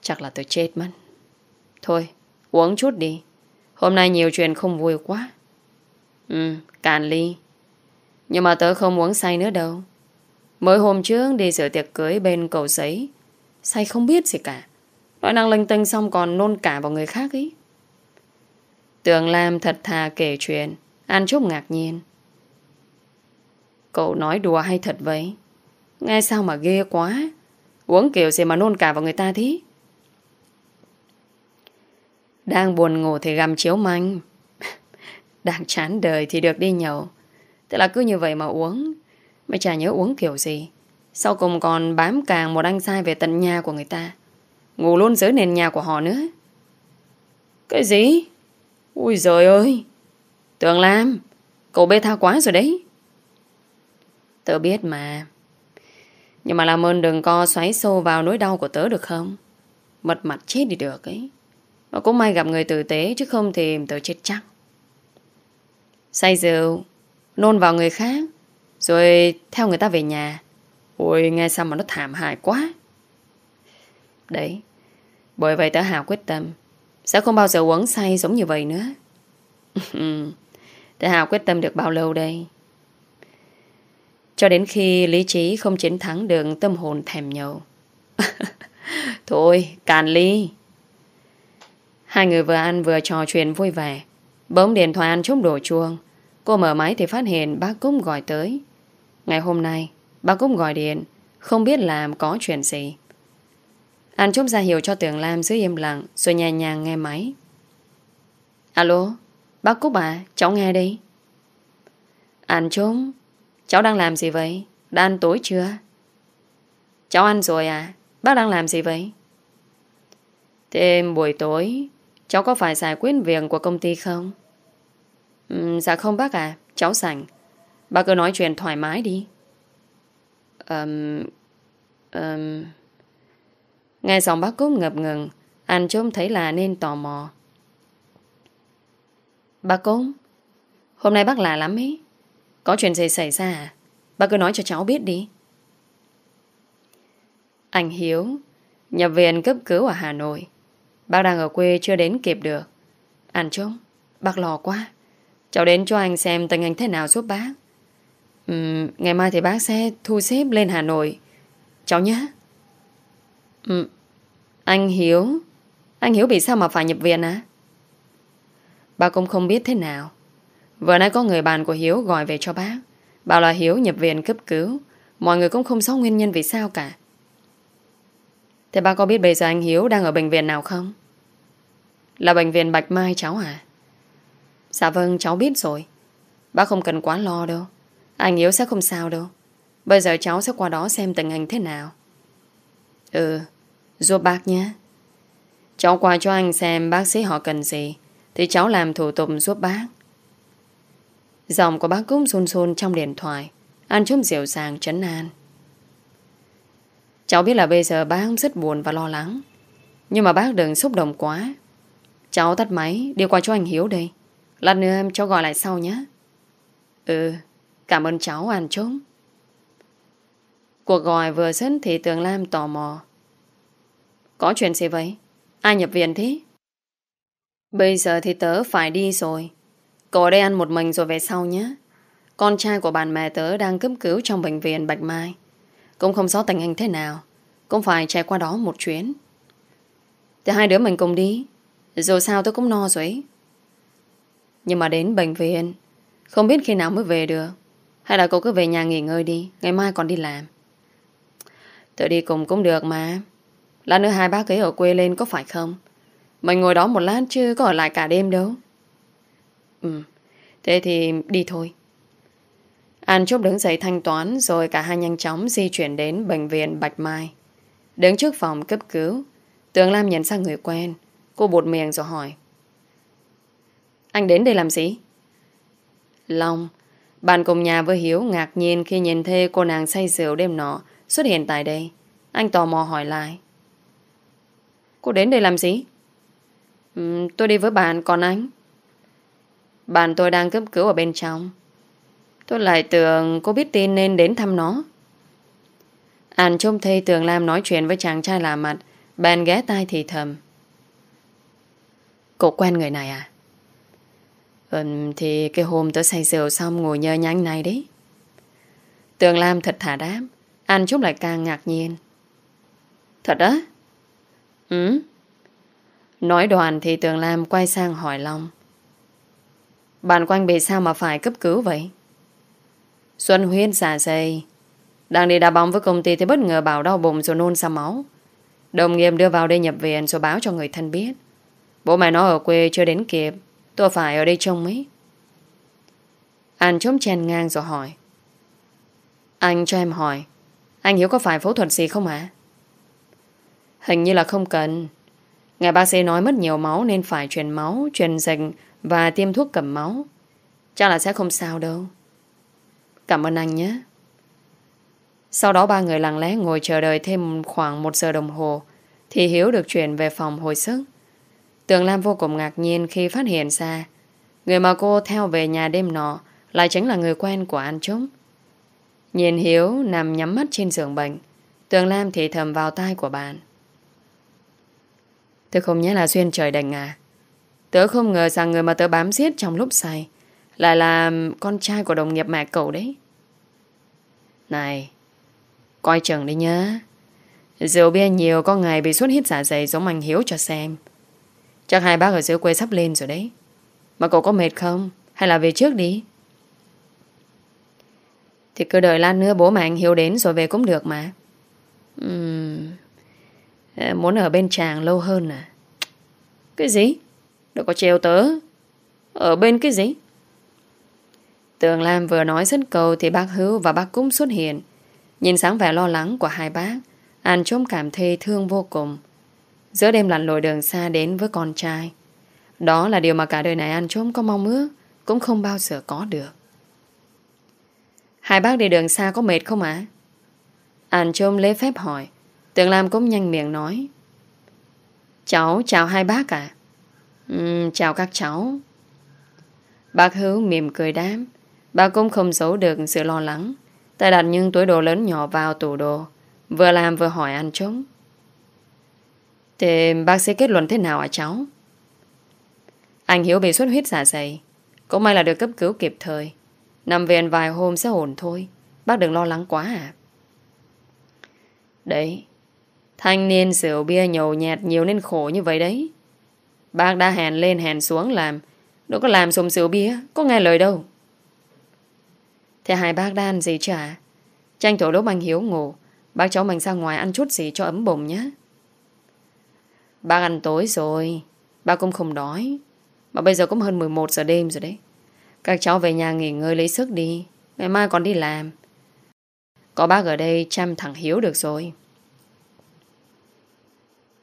Chắc là tớ chết mất. Thôi, uống chút đi. Hôm nay nhiều chuyện không vui quá. Ừ cạn ly. Nhưng mà tớ không uống say nữa đâu. Mới hôm trước đi dự tiệc cưới bên cầu giấy. Say không biết gì cả. Nói năng linh tinh xong còn nôn cả vào người khác ý. Tường Lam thật thà kể chuyện, An Trúc ngạc nhiên. Cậu nói đùa hay thật vậy? Nghe sao mà ghê quá. Uống kiểu gì mà nôn cả vào người ta thế? Đang buồn ngủ thì gầm chiếu manh. Đang chán đời thì được đi nhậu. Thế là cứ như vậy mà uống. Mày chả nhớ uống kiểu gì. Sau cùng còn bám càng một anh sai về tận nhà của người ta. Ngủ luôn dưới nền nhà của họ nữa. Cái gì? Ui giời ơi! Tường Lam Cậu bê tha quá rồi đấy. Tớ biết mà. Nhưng mà làm ơn đừng co xoáy sâu vào nỗi đau của tớ được không? Mật mặt chết đi được ấy. Ờ, cũng may gặp người tử tế, Chứ không thì tớ chết chắc. Say rượu, Nôn vào người khác, Rồi theo người ta về nhà. Ôi, nghe sao mà nó thảm hại quá. Đấy, Bởi vậy tớ Hào quyết tâm, Sẽ không bao giờ uống say giống như vậy nữa. Tớ Hào quyết tâm được bao lâu đây? Cho đến khi lý trí không chiến thắng được tâm hồn thèm nhậu Thôi càn ly. Hai người vừa ăn vừa trò chuyện vui vẻ. Bỗng điện thoại ăn trúng đổ chuông. Cô mở máy thì phát hiện bác Cúc gọi tới. Ngày hôm nay, Bác Cúc gọi điện, Không biết làm có chuyện gì. An Trúc ra hiệu cho Tường Lam giữ im lặng, Rồi nhẹ nhàng nghe máy. Alo, Bác Cúc à cháu nghe đi. An Trúc, Cháu đang làm gì vậy? Đã ăn tối chưa? Cháu ăn rồi à Bác đang làm gì vậy? Thêm buổi tối Cháu có phải giải quyết việc của công ty không? Ừ, Dạ không bác à Cháu sẵn. Bác cứ nói chuyện thoải mái đi. Um, um, Nghe giọng bác Cúc ngập ngừng. Anh trông thấy là nên tò mò. Bác Cúc Hôm nay bác lạ lắm ý. Có chuyện gì xảy ra à? Bác cứ nói cho cháu biết đi. Anh Hiếu Nhập viện cấp cứu ở Hà Nội. Bác đang ở quê chưa đến kịp được. Anh trông Bác lo quá. Cháu đến cho anh xem tình hình thế nào giúp bác. Uhm, Ngày mai thì bác sẽ thu xếp lên Hà Nội. Cháu nhé. Uhm, Anh Hiếu. Anh Hiếu bị sao mà phải nhập viện á Bác cũng không biết thế nào. Vừa nãy có người bạn của Hiếu gọi về cho bác. Bảo là Hiếu nhập viện cấp cứu. Mọi người cũng không rõ nguyên nhân vì sao cả. Thế bác có biết bây giờ anh Hiếu đang ở bệnh viện nào không? Là bệnh viện Bạch Mai cháu à? Dạ vâng cháu biết rồi. Bác không cần quá lo đâu. Anh Hiếu sẽ không sao đâu. Bây giờ cháu sẽ qua đó xem tình hình thế nào. Ừ Giúp bác nhé. Cháu qua cho anh xem bác sĩ họ cần gì, Thì cháu làm thủ tục giúp bác. Giọng của bác cũng run run trong điện thoại. Anh chút dịu dàng trấn an. Cháu biết là bây giờ bác rất buồn và lo lắng. Nhưng mà bác đừng xúc động quá. Cháu tắt máy, Đi qua cho anh Hiếu đây. Lát nữa em cho gọi lại sau nhé. Ừ Cảm ơn cháu anh Trống. Cuộc gọi vừa dứt thì Tường Lam tò mò. Có chuyện gì vậy? Ai nhập viện thế? Bây giờ thì tớ phải đi rồi. Cậu ở đây ăn một mình rồi về sau nhé. Con trai của bạn mẹ tớ đang cấp cứu trong bệnh viện Bạch Mai. Cũng không rõ tình hình thế nào. Cũng phải chạy qua đó một chuyến. Thì hai đứa mình cùng đi. Dù sao tôi cũng no rồi ấy. Nhưng mà đến bệnh viện, Không biết khi nào mới về được. Hay là cô cứ về nhà nghỉ ngơi đi, Ngày mai còn đi làm. Tự đi cùng cũng được mà. Lát nữa hai bác ấy ở quê lên có phải không? Mình ngồi đó một lát chứ có ở lại cả đêm đâu. Ừ Thế thì đi thôi. An Trúc đứng dậy thanh toán Rồi cả hai nhanh chóng di chuyển đến Bệnh viện Bạch Mai. Đứng trước phòng cấp cứu, Tường Lam nhận ra người quen Cô bột miệng rồi hỏi Anh đến đây làm gì? Long Bạn cùng nhà với Hiếu ngạc nhiên Khi nhìn thấy cô nàng say rượu đêm nọ Xuất hiện tại đây Anh tò mò hỏi lại Cô đến đây làm gì? Ừ, tôi đi với bạn, còn anh? Bạn tôi đang cấp cứu ở bên trong. Tôi lại tưởng cô biết tin nên đến thăm nó. Anh trông thấy Tường Lam nói chuyện với chàng trai lạ mặt, bạn ghé tai thì thầm cậu quen người này à? Ừ, thì cái hôm tớ say rượu xong ngồi nhờ nhánh này đấy. Tường Lam thật thả đáp. Anh Trúc lại càng ngạc nhiên. Thật á? Ừ. Nói đoàn thì Tường Lam quay sang hỏi Long. Bạn quanh bị sao mà phải cấp cứu vậy? Xuân Huyên xả dây. Đang đi đá bóng với công ty thì bất ngờ bảo đau bụng rồi nôn ra máu. Đồng nghiệp đưa vào đây nhập viện rồi báo cho người thân biết. Bố mẹ nó ở quê chưa đến kịp. Tôi phải ở đây trông mấy. An chống chèn ngang rồi hỏi. Anh cho em hỏi. Anh Hiếu có phải phẫu thuật gì không ạ? Hình như là không cần. Ngài bác sĩ nói mất nhiều máu nên phải truyền máu, truyền dịch và tiêm thuốc cầm máu. Chắc là sẽ không sao đâu. Cảm ơn anh nhé. Sau đó ba người lặng lẽ ngồi chờ đợi thêm khoảng một giờ đồng hồ thì Hiếu được chuyển về phòng hồi sức. Tường Lam vô cùng ngạc nhiên khi phát hiện ra, người mà cô theo về nhà đêm nọ lại chính là người quen của An Trúc. Nhìn Hiếu nằm nhắm mắt trên giường bệnh, Tường Lam thì thầm vào tai của bạn. Tớ không nhớ là duyên trời đành à. Tớ không ngờ rằng người mà tớ bám giết trong lúc say Lại là con trai của đồng nghiệp mẹ cậu đấy. Này, Coi chừng đi nhá. Rượu bia nhiều có ngày bị xuất hít giả dày giống anh Hiếu cho xem. Chắc hai bác ở dưới quê sắp lên rồi đấy. Mà cậu có mệt không? Hay là về trước đi? Thì cứ đợi lát nữa bố mẹ anh Hiếu đến rồi về cũng được mà. Uhm, Muốn ở bên chàng lâu hơn à? Cái gì? Đâu có treo tớ. Ở bên cái gì? Tường Lam vừa nói dứt cầu Thì bác Hữu và bác Cúng xuất hiện. Nhìn sáng vẻ lo lắng của hai bác An trông cảm thấy thương vô cùng. Giữa đêm lặn lội đường xa đến với con trai. Đó là điều mà cả đời này ăn trốn có mong ước Cũng không bao giờ có được. Hai bác đi đường xa có mệt không ạ? An trôm lê phép hỏi. Tường Lam cũng nhanh miệng nói. Cháu chào hai bác à uhm, Chào các cháu. Bác Hữu mỉm cười đám Bà cũng không giấu được sự lo lắng. Tay đặt những túi đồ lớn nhỏ vào tủ đồ. Vừa làm vừa hỏi ăn trống Thế bác sĩ kết luận thế nào hả cháu? Anh Hiếu bị xuất huyết dạ dày. Cũng may là được cấp cứu kịp thời. Nằm viện vài hôm sẽ ổn thôi. Bác đừng lo lắng quá à Đấy. Thanh niên rượu bia nhầu nhạt nhiều nên khổ như vậy đấy. Bác đã hèn lên hèn xuống làm. Đâu có làm xùm rượu bia, Có nghe lời đâu. Thế hai bác đã ăn gì chả? Tranh thủ lúc anh Hiếu ngủ, Bác cháu mình ra ngoài ăn chút gì cho ấm bụng nhé. Bác ăn tối rồi. Bác cũng không đói. Mà bây giờ cũng hơn 11 giờ đêm rồi đấy. Các cháu về nhà nghỉ ngơi lấy sức đi. Ngày mai còn đi làm. Có bác ở đây chăm thằng Hiếu được rồi.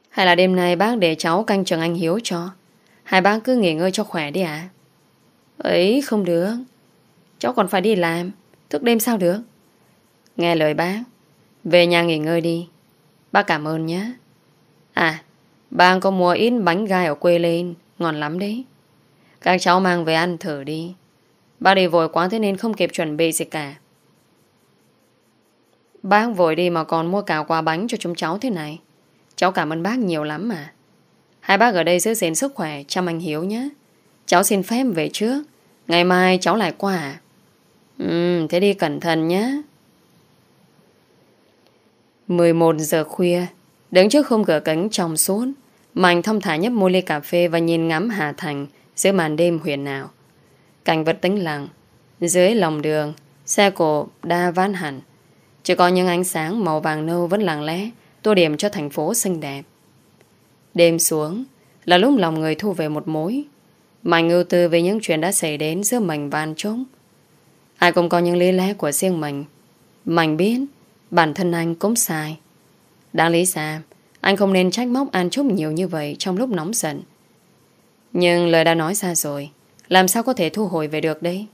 Hay là đêm nay bác để cháu canh chừng anh Hiếu cho. Hai bác cứ nghỉ ngơi cho khỏe đi ạ. Ấy, không được. Cháu còn phải đi làm. Thức đêm sao được? Nghe lời bác. Về nhà nghỉ ngơi đi. Bác cảm ơn nhé. À Bác có mua ít bánh gai ở quê lên Ngon lắm đấy. Các cháu mang về ăn thử đi. Bác đi vội quá thế nên không kịp chuẩn bị gì cả. Bác vội đi mà còn mua cả quà bánh cho chúng cháu thế này. Cháu cảm ơn bác nhiều lắm mà. Hai bác ở đây giữ gìn sức khỏe Chăm anh Hiếu nhé. Cháu xin phép về trước. Ngày mai cháu lại qua Ừ, thế đi cẩn thận nhé. 11 giờ khuya, đứng trước khung cửa cánh trong suốt, Mạnh thông thả nhấp mua ly cà phê và nhìn ngắm Hà Thành giữa màn đêm huyền nào. Cảnh vật tĩnh lặng, dưới lòng đường, xe cổ đa ván hẳn. Chỉ có những ánh sáng màu vàng nâu vẫn lặng lẽ, tô điểm cho thành phố xinh đẹp. Đêm xuống, là lúc lòng người thu về một mối. Mạnh ưu tư về những chuyện đã xảy đến giữa mình và anh trống. Ai cũng có những lý lẽ của riêng mình Mạnh biết Bản thân anh cũng sai Đáng lý ra anh không nên trách móc An Trúc nhiều như vậy Trong lúc nóng giận. Nhưng lời đã nói ra rồi, Làm sao có thể thu hồi về được đấy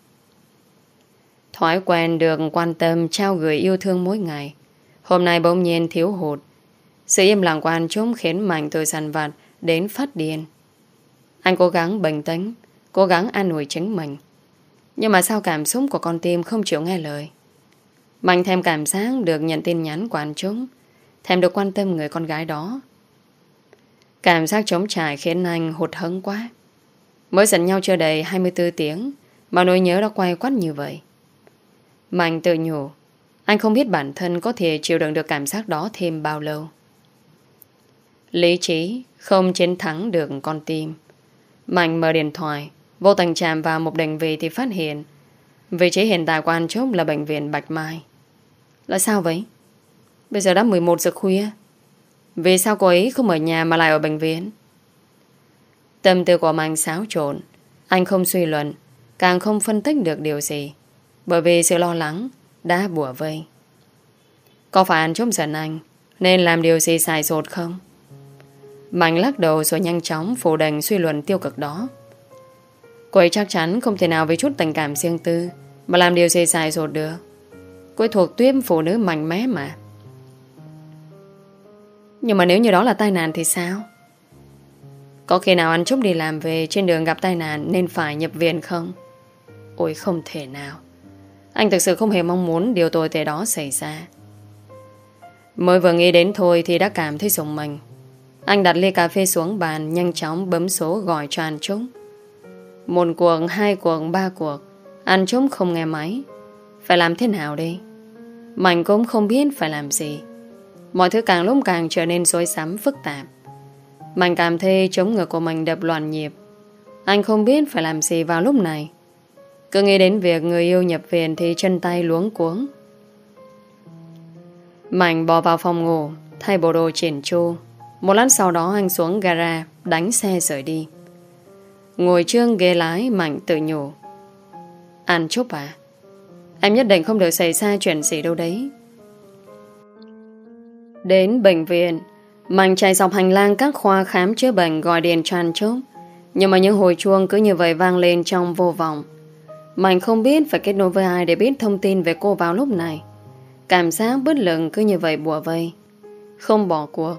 Thói quen được quan tâm Trao gửi yêu thương mỗi ngày. Hôm nay bỗng nhiên thiếu hụt. Sự im lặng của An Trúc khiến Mạnh từ sàn vặt Đến phát điên. Anh cố gắng bình tĩnh, Cố gắng an ủi chính mình. Nhưng mà sao cảm xúc của con tim không chịu nghe lời? Mạnh thêm cảm giác được nhận tin nhắn của anh chúng Thêm được quan tâm người con gái đó Cảm giác trống trải khiến anh hụt hẫng quá Mới giận nhau chưa đầy 24 tiếng Mà nỗi nhớ đã quay quắt như vậy anh tự nhủ Anh không biết bản thân có thể chịu đựng được cảm giác đó thêm bao lâu. Lý trí không chiến thắng được con tim. Mạnh mở điện thoại, vô tình chạm vào một định vị thì phát hiện vị trí hiện tại của anh chốt là bệnh viện Bạch Mai. Là sao vậy? Bây giờ đã 11 giờ khuya. Vì sao cô ấy không ở nhà mà lại ở bệnh viện? Tâm tư của mình xáo trộn. Anh không suy luận, càng không phân tích được điều gì. Bởi vì sự lo lắng đã bùa vây. Có phải anh chống giận anh nên làm điều gì xài sột không? Mạnh lắc đầu rồi nhanh chóng phủ định suy luận tiêu cực đó. Cô ấy chắc chắn không thể nào với chút tình cảm riêng tư mà làm điều gì xài sột được. Cô ấy thuộc tuyếp phụ nữ mạnh mẽ mà. Nhưng mà nếu như đó là tai nạn thì sao? Có khi nào anh Trúc đi làm về trên đường gặp tai nạn nên phải nhập viện không? Ôi không thể nào. Anh thực sự không hề mong muốn điều tồi tệ đó xảy ra. Mới vừa nghĩ đến thôi thì đã cảm thấy sùng mình. Anh đặt ly cà phê xuống bàn nhanh chóng bấm số gọi cho anh Trúc. Một cuộc, hai cuộc, ba cuộc. Anh Trúc không nghe máy. Phải làm thế nào đây? Mạnh cũng không biết phải làm gì. Mọi thứ càng lúc càng trở nên rối rắm phức tạp. Mạnh cảm thấy chống ngực của mình đập loạn nhịp. Anh không biết phải làm gì vào lúc này. Cứ nghĩ đến việc người yêu nhập viện thì chân tay luống cuống. Mạnh bỏ vào phòng ngủ, thay bộ đồ triển chu. Một lát sau đó anh xuống gara, đánh xe rời đi. Ngồi trương ghế lái, Mạnh tự nhủ. Anh chúc à? Em nhất định không được xảy ra chuyện gì đâu đấy. Đến bệnh viện, Mạnh chạy dọc hành lang các khoa khám chữa bệnh gọi điện tràn chốt. Nhưng mà những hồi chuông cứ như vậy vang lên trong vô vọng. Mạnh không biết phải kết nối với ai để biết thông tin về cô vào lúc này. Cảm giác bất lực cứ như vậy bùa vây. Không bỏ cuộc.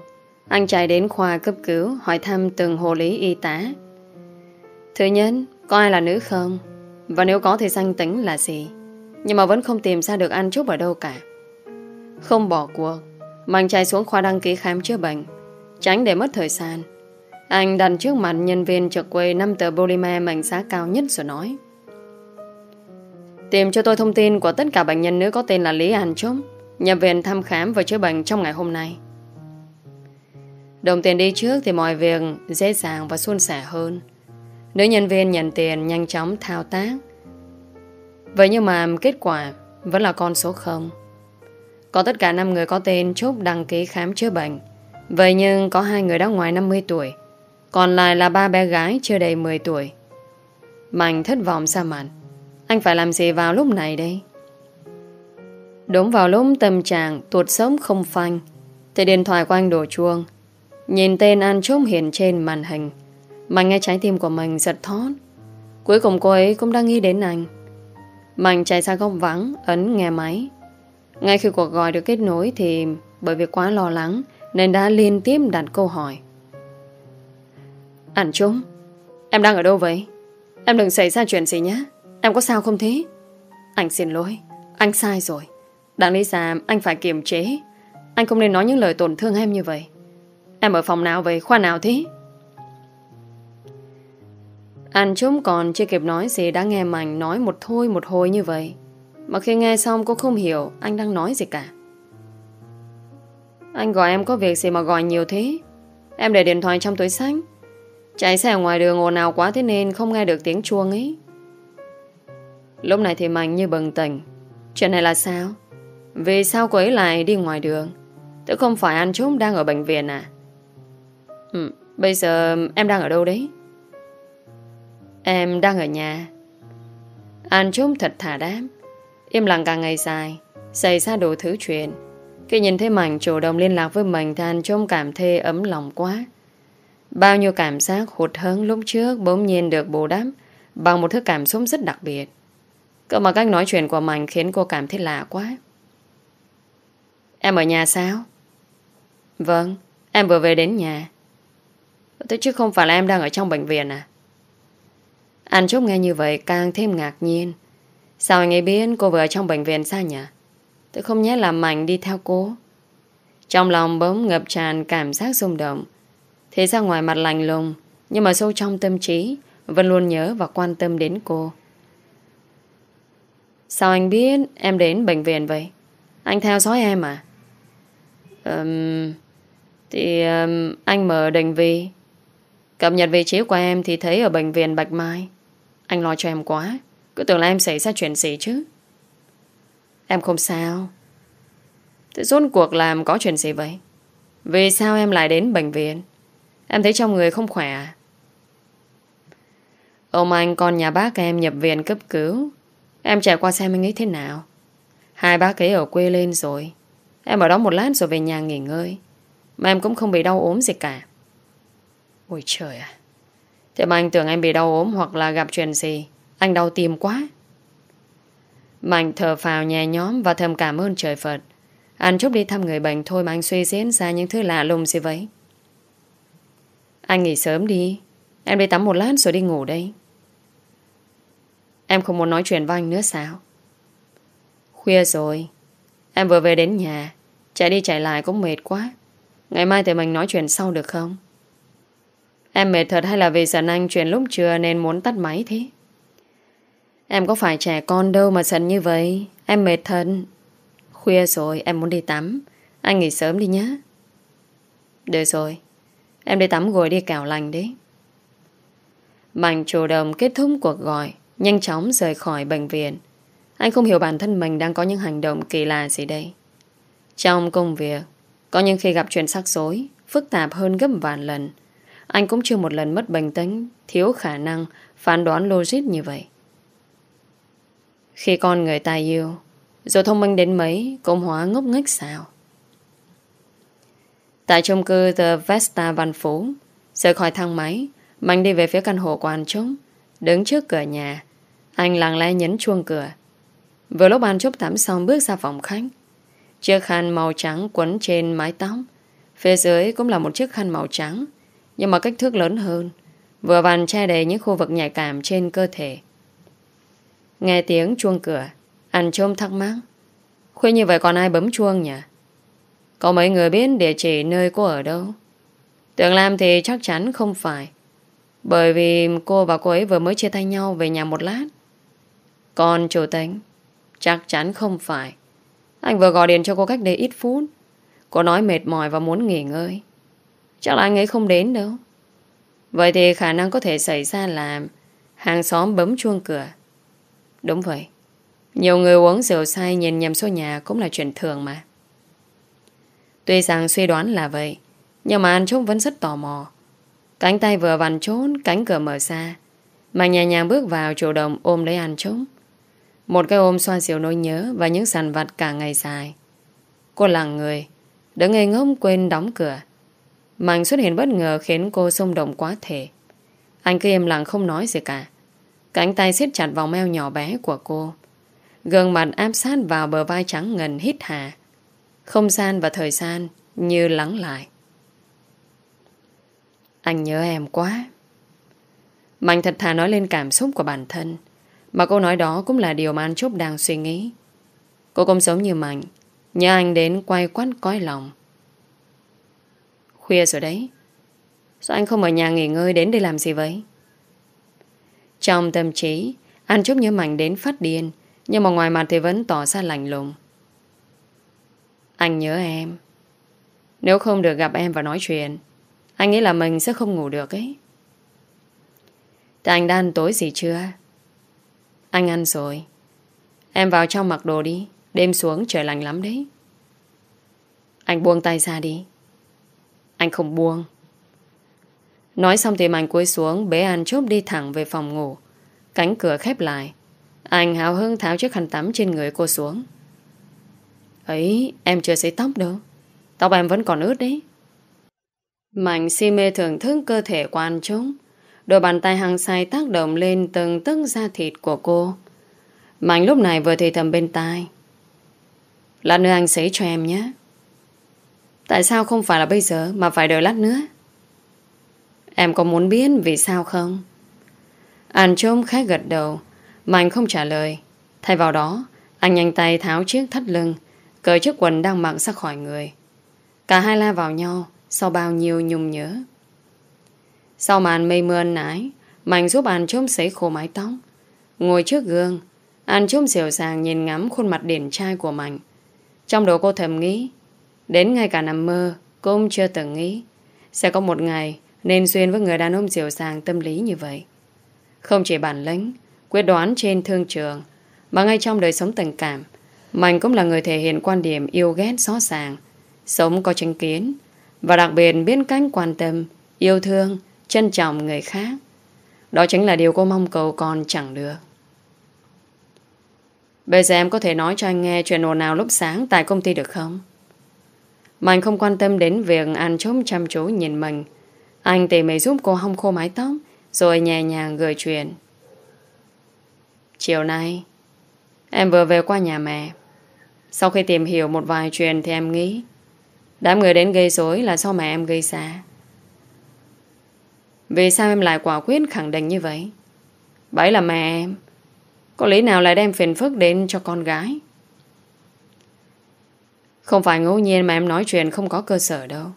Anh chạy đến khoa cấp cứu hỏi thăm từng hộ lý y tá. Thứ nhất, có ai là nữ không? Và nếu có thì danh tính là gì? Nhưng mà vẫn không tìm ra được anh chút ở đâu cả. Không bỏ cuộc. Mạnh chạy xuống khoa đăng ký khám chữa bệnh. Tránh để mất thời gian. Anh đặt trước mặt nhân viên trực quầy 5 tờ polymer mảnh giá cao nhất rồi nói. Tìm cho tôi thông tin của tất cả bệnh nhân nữ có tên là Lý An Trúc, nhập viện thăm khám và chữa bệnh trong ngày hôm nay. Đồng tiền đi trước thì mọi việc dễ dàng và suôn sẻ hơn. Nữ nhân viên nhận tiền nhanh chóng thao tác. Vậy nhưng mà kết quả vẫn là con số 0. Có tất cả 5 người có tên chốt đăng ký khám chữa bệnh. Vậy nhưng có hai người đã ngoài 50 tuổi. Còn lại là ba bé gái chưa đầy 10 tuổi. Mạnh thất vọng xa mặt. Anh phải làm gì vào lúc này đây? Đúng vào lúc tâm trạng tuột sống không phanh, thì điện thoại của anh đổ chuông. Nhìn tên An Trúc hiện trên màn hình Mạnh nghe trái tim của mình giật thót Cuối cùng cô ấy cũng đang nghĩ đến anh Mạnh chạy sang góc vắng, Ấn nghe máy ngay khi cuộc gọi được kết nối Thì bởi vì quá lo lắng Nên đã liên tiếp đặt câu hỏi. Ảnh Trúc Em đang ở đâu vậy? Em đừng xảy ra chuyện gì nhé. Em có sao không thế? Anh xin lỗi, Anh sai rồi. Đáng lý ra anh phải kiềm chế. Anh không nên nói những lời tổn thương em như vậy. Em ở phòng nào vậy? Khoa nào thế? Anh chúng còn chưa kịp nói gì, đã nghe Mạnh nói một thôi một hồi như vậy. Mà khi nghe xong cô không hiểu anh đang nói gì cả. Anh gọi em có việc gì mà gọi nhiều thế? Em để điện thoại trong túi sách. Chạy xe ở ngoài đường ồn ào quá thế nên không nghe được tiếng chuông ấy. Lúc này thì Mạnh như bừng tỉnh. Chuyện này là sao? Vì sao cô ấy lại đi ngoài đường? Tức không phải anh chúng đang ở bệnh viện à? Ừ, bây giờ em đang ở đâu đấy? Em đang ở nhà. An Trúc thật thả đám. Im lặng cả ngày dài, xảy ra đủ thứ chuyện. Khi nhìn thấy Mạnh chủ động liên lạc với mình thì An cảm thê ấm lòng quá. Bao nhiêu cảm giác hụt hẫng lúc trước bỗng nhiên được bù đắp bằng một thứ cảm xúc rất đặc biệt. Cơ mà cách nói chuyện của Mạnh khiến cô cảm thấy lạ quá. Em ở nhà sao? Vâng, em vừa về đến nhà. Thế chứ không phải là em đang ở trong bệnh viện à? Anh Trúc nghe như vậy càng thêm ngạc nhiên. Sao anh ấy biết cô vừa ở trong bệnh viện sao nhỉ? Tôi không nhớ là Mạnh đi theo cô. Trong lòng bỗng ngập tràn cảm giác rung động. Thế ra ngoài mặt lành lùng, nhưng mà sâu trong tâm trí vẫn luôn nhớ và quan tâm đến cô. Sao anh biết em đến bệnh viện vậy? Anh theo dõi em à? Um, thì um, anh mở định vị. Cập nhật vị trí của em thì thấy ở bệnh viện Bạch Mai. Anh lo cho em quá. Cứ tưởng là em xảy ra chuyện gì chứ. Em không sao. Thế rốt cuộc làm có chuyện gì vậy? Vì sao em lại đến bệnh viện? Em thấy trong người không khỏe à? Ông anh con nhà bác em nhập viện cấp cứu. Em trải qua xem anh ấy thế nào. Hai bác ấy ở quê lên rồi. Em ở đó một lát rồi về nhà nghỉ ngơi. Mà em cũng không bị đau ốm gì cả. Ôi trời à. Thế mà anh tưởng em bị đau ốm hoặc là gặp chuyện gì. Anh đau tim quá. Mạnh thở phào nhẹ nhóm và thầm cảm ơn trời Phật. Anh chúc đi thăm người bệnh thôi mà anh suy diễn ra những thứ lạ lùng gì vậy. Anh nghỉ sớm đi. Em đi tắm một lát rồi đi ngủ đây. Em không muốn nói chuyện với anh nữa sao? Khuya rồi. Em vừa về đến nhà. Chạy đi chạy lại cũng mệt quá. Ngày mai thì mình nói chuyện sau được không? Em mệt thật hay là vì giận anh chuyện lúc trưa nên muốn tắt máy thế? Em có phải trẻ con đâu mà sần như vậy. Em mệt thật. Khuya rồi, em muốn đi tắm. Anh nghỉ sớm đi nhé. Được rồi. Em đi tắm rồi đi cào lành đấy. Mạnh chủ động kết thúc cuộc gọi, nhanh chóng rời khỏi bệnh viện. Anh không hiểu bản thân mình đang có những hành động kỳ lạ gì đây. Trong công việc, có những khi gặp chuyện sắc rối, phức tạp hơn gấp vạn lần. Anh cũng chưa một lần mất bình tĩnh, thiếu khả năng phán đoán logic như vậy. Khi con người ta yêu, dù thông minh đến mấy, cũng hóa ngốc nghếch sao. Tại chung cư The Vesta Văn Phú, rời khỏi thang máy, Mạnh đi về phía căn hộ của anh Trúc, đứng trước cửa nhà. Anh lặng lẽ nhấn chuông cửa. Vừa lúc anh Trúc tắm xong bước ra phòng khách, chiếc khăn màu trắng quấn trên mái tóc, phía dưới cũng là một chiếc khăn màu trắng, nhưng mà kích thước lớn hơn, vừa vặn che đầy những khu vực nhạy cảm trên cơ thể. Nghe tiếng chuông cửa, anh trôm thắc mắc. Khuya như vậy còn ai bấm chuông nhỉ? Có mấy người biết địa chỉ nơi cô ở đâu? Tưởng làm thì chắc chắn không phải. Bởi vì cô và cô ấy vừa mới chia tay nhau về nhà một lát. Còn chủ tính, chắc chắn không phải. Anh vừa gọi điện cho cô cách đây ít phút. Cô nói mệt mỏi và muốn nghỉ ngơi. Chắc là anh ấy không đến đâu. Vậy thì khả năng có thể xảy ra là hàng xóm bấm chuông cửa. Đúng vậy. Nhiều người uống rượu say nhìn nhầm số nhà cũng là chuyện thường mà. Tuy rằng suy đoán là vậy, nhưng mà anh Trúc vẫn rất tò mò. Cánh tay vừa vặn trốn, cánh cửa mở ra. Mà nhẹ nhàng bước vào chủ động ôm lấy anh Trúc. Một cái ôm xoa dịu nỗi nhớ và những sàn vặt cả ngày dài. Cô lặng người, đứng ngây ngốc quên đóng cửa. Mạnh xuất hiện bất ngờ khiến cô xung động quá thể. Anh cứ im lặng không nói gì cả. Cánh tay siết chặt vòng eo nhỏ bé của cô. Gương mặt áp sát vào bờ vai trắng ngần hít hà. Không gian và thời gian như lắng lại. Anh nhớ em quá. Mạnh thật thà nói lên cảm xúc của bản thân. Mà câu nói đó cũng là điều mà anh Trúc đang suy nghĩ. Cô cũng giống như Mạnh. Nhớ anh đến quay quát coi lòng. Khuya rồi đấy. Sao anh không ở nhà nghỉ ngơi đến đây làm gì vậy? Trong tâm trí, anh Trúc nhớ Mạnh đến phát điên. Nhưng mà ngoài mặt thì vẫn tỏ ra lạnh lùng. Anh nhớ em. Nếu không được gặp em và nói chuyện, anh nghĩ là mình sẽ không ngủ được ấy. Thế anh đã ăn tối gì chưa? Anh ăn rồi. Em vào trong mặc đồ đi. Đêm xuống trời lạnh lắm đấy. Anh buông tay ra đi. Anh không buông. Nói xong thì mạnh cúi xuống bế an chốt đi thẳng về phòng ngủ. Cánh cửa khép lại. Anh hào hưng tháo chiếc khăn tắm trên người cô xuống. Ấy, em chưa xấy tóc đâu. Tóc em vẫn còn ướt đấy. Mạnh si mê thưởng thức cơ thể của anh chúng. Đôi bàn tay hăng say tác động lên từng tấc da thịt của cô. Mạnh lúc này vừa thì thầm bên tai. Lát nữa anh sấy cho em nhé. Tại sao không phải là bây giờ mà phải đợi lát nữa? Em có muốn biết vì sao không? Anh trôm khá gật đầu. Mạnh không trả lời. Thay vào đó, anh nhanh tay tháo chiếc thắt lưng, cởi chiếc quần đang mặc ra khỏi người. Cả hai la vào nhau sau bao nhiêu nhung nhớ. Sau màn mây mưa nái Mạnh giúp anh trôm sấy khô mái tóc. Ngồi trước gương, anh trôm dịu dàng nhìn ngắm khuôn mặt điển trai của Mạnh. Trong đầu cô thầm nghĩ Đến ngay cả nằm mơ cô Cũng chưa từng nghĩ Sẽ có một ngày nên duyên với người đàn ông dịu dàng tâm lý như vậy Không chỉ bản lĩnh Quyết đoán trên thương trường Mà ngay trong đời sống tình cảm Mạnh cũng là người thể hiện quan điểm yêu ghét rõ ràng Sống có chứng kiến Và đặc biệt biết cách quan tâm Yêu thương, trân trọng người khác Đó chính là điều cô mong cầu còn chẳng được Bây giờ em có thể nói cho anh nghe chuyện ồn nào lúc sáng tại công ty được không? Mạnh không quan tâm đến việc anh trống chăm chú nhìn mình. Anh tỉ mỉ giúp cô hong khô mái tóc, rồi nhẹ nhàng gửi chuyện. Chiều nay, em vừa về qua nhà mẹ. Sau khi tìm hiểu một vài chuyện thì em nghĩ, đám người đến gây rối là do mẹ em gây ra. Vì sao em lại quả quyết khẳng định như vậy? Bấy là mẹ em có lý nào lại đem phiền phức đến cho con gái Không phải ngẫu nhiên mà em nói chuyện không có cơ sở đâu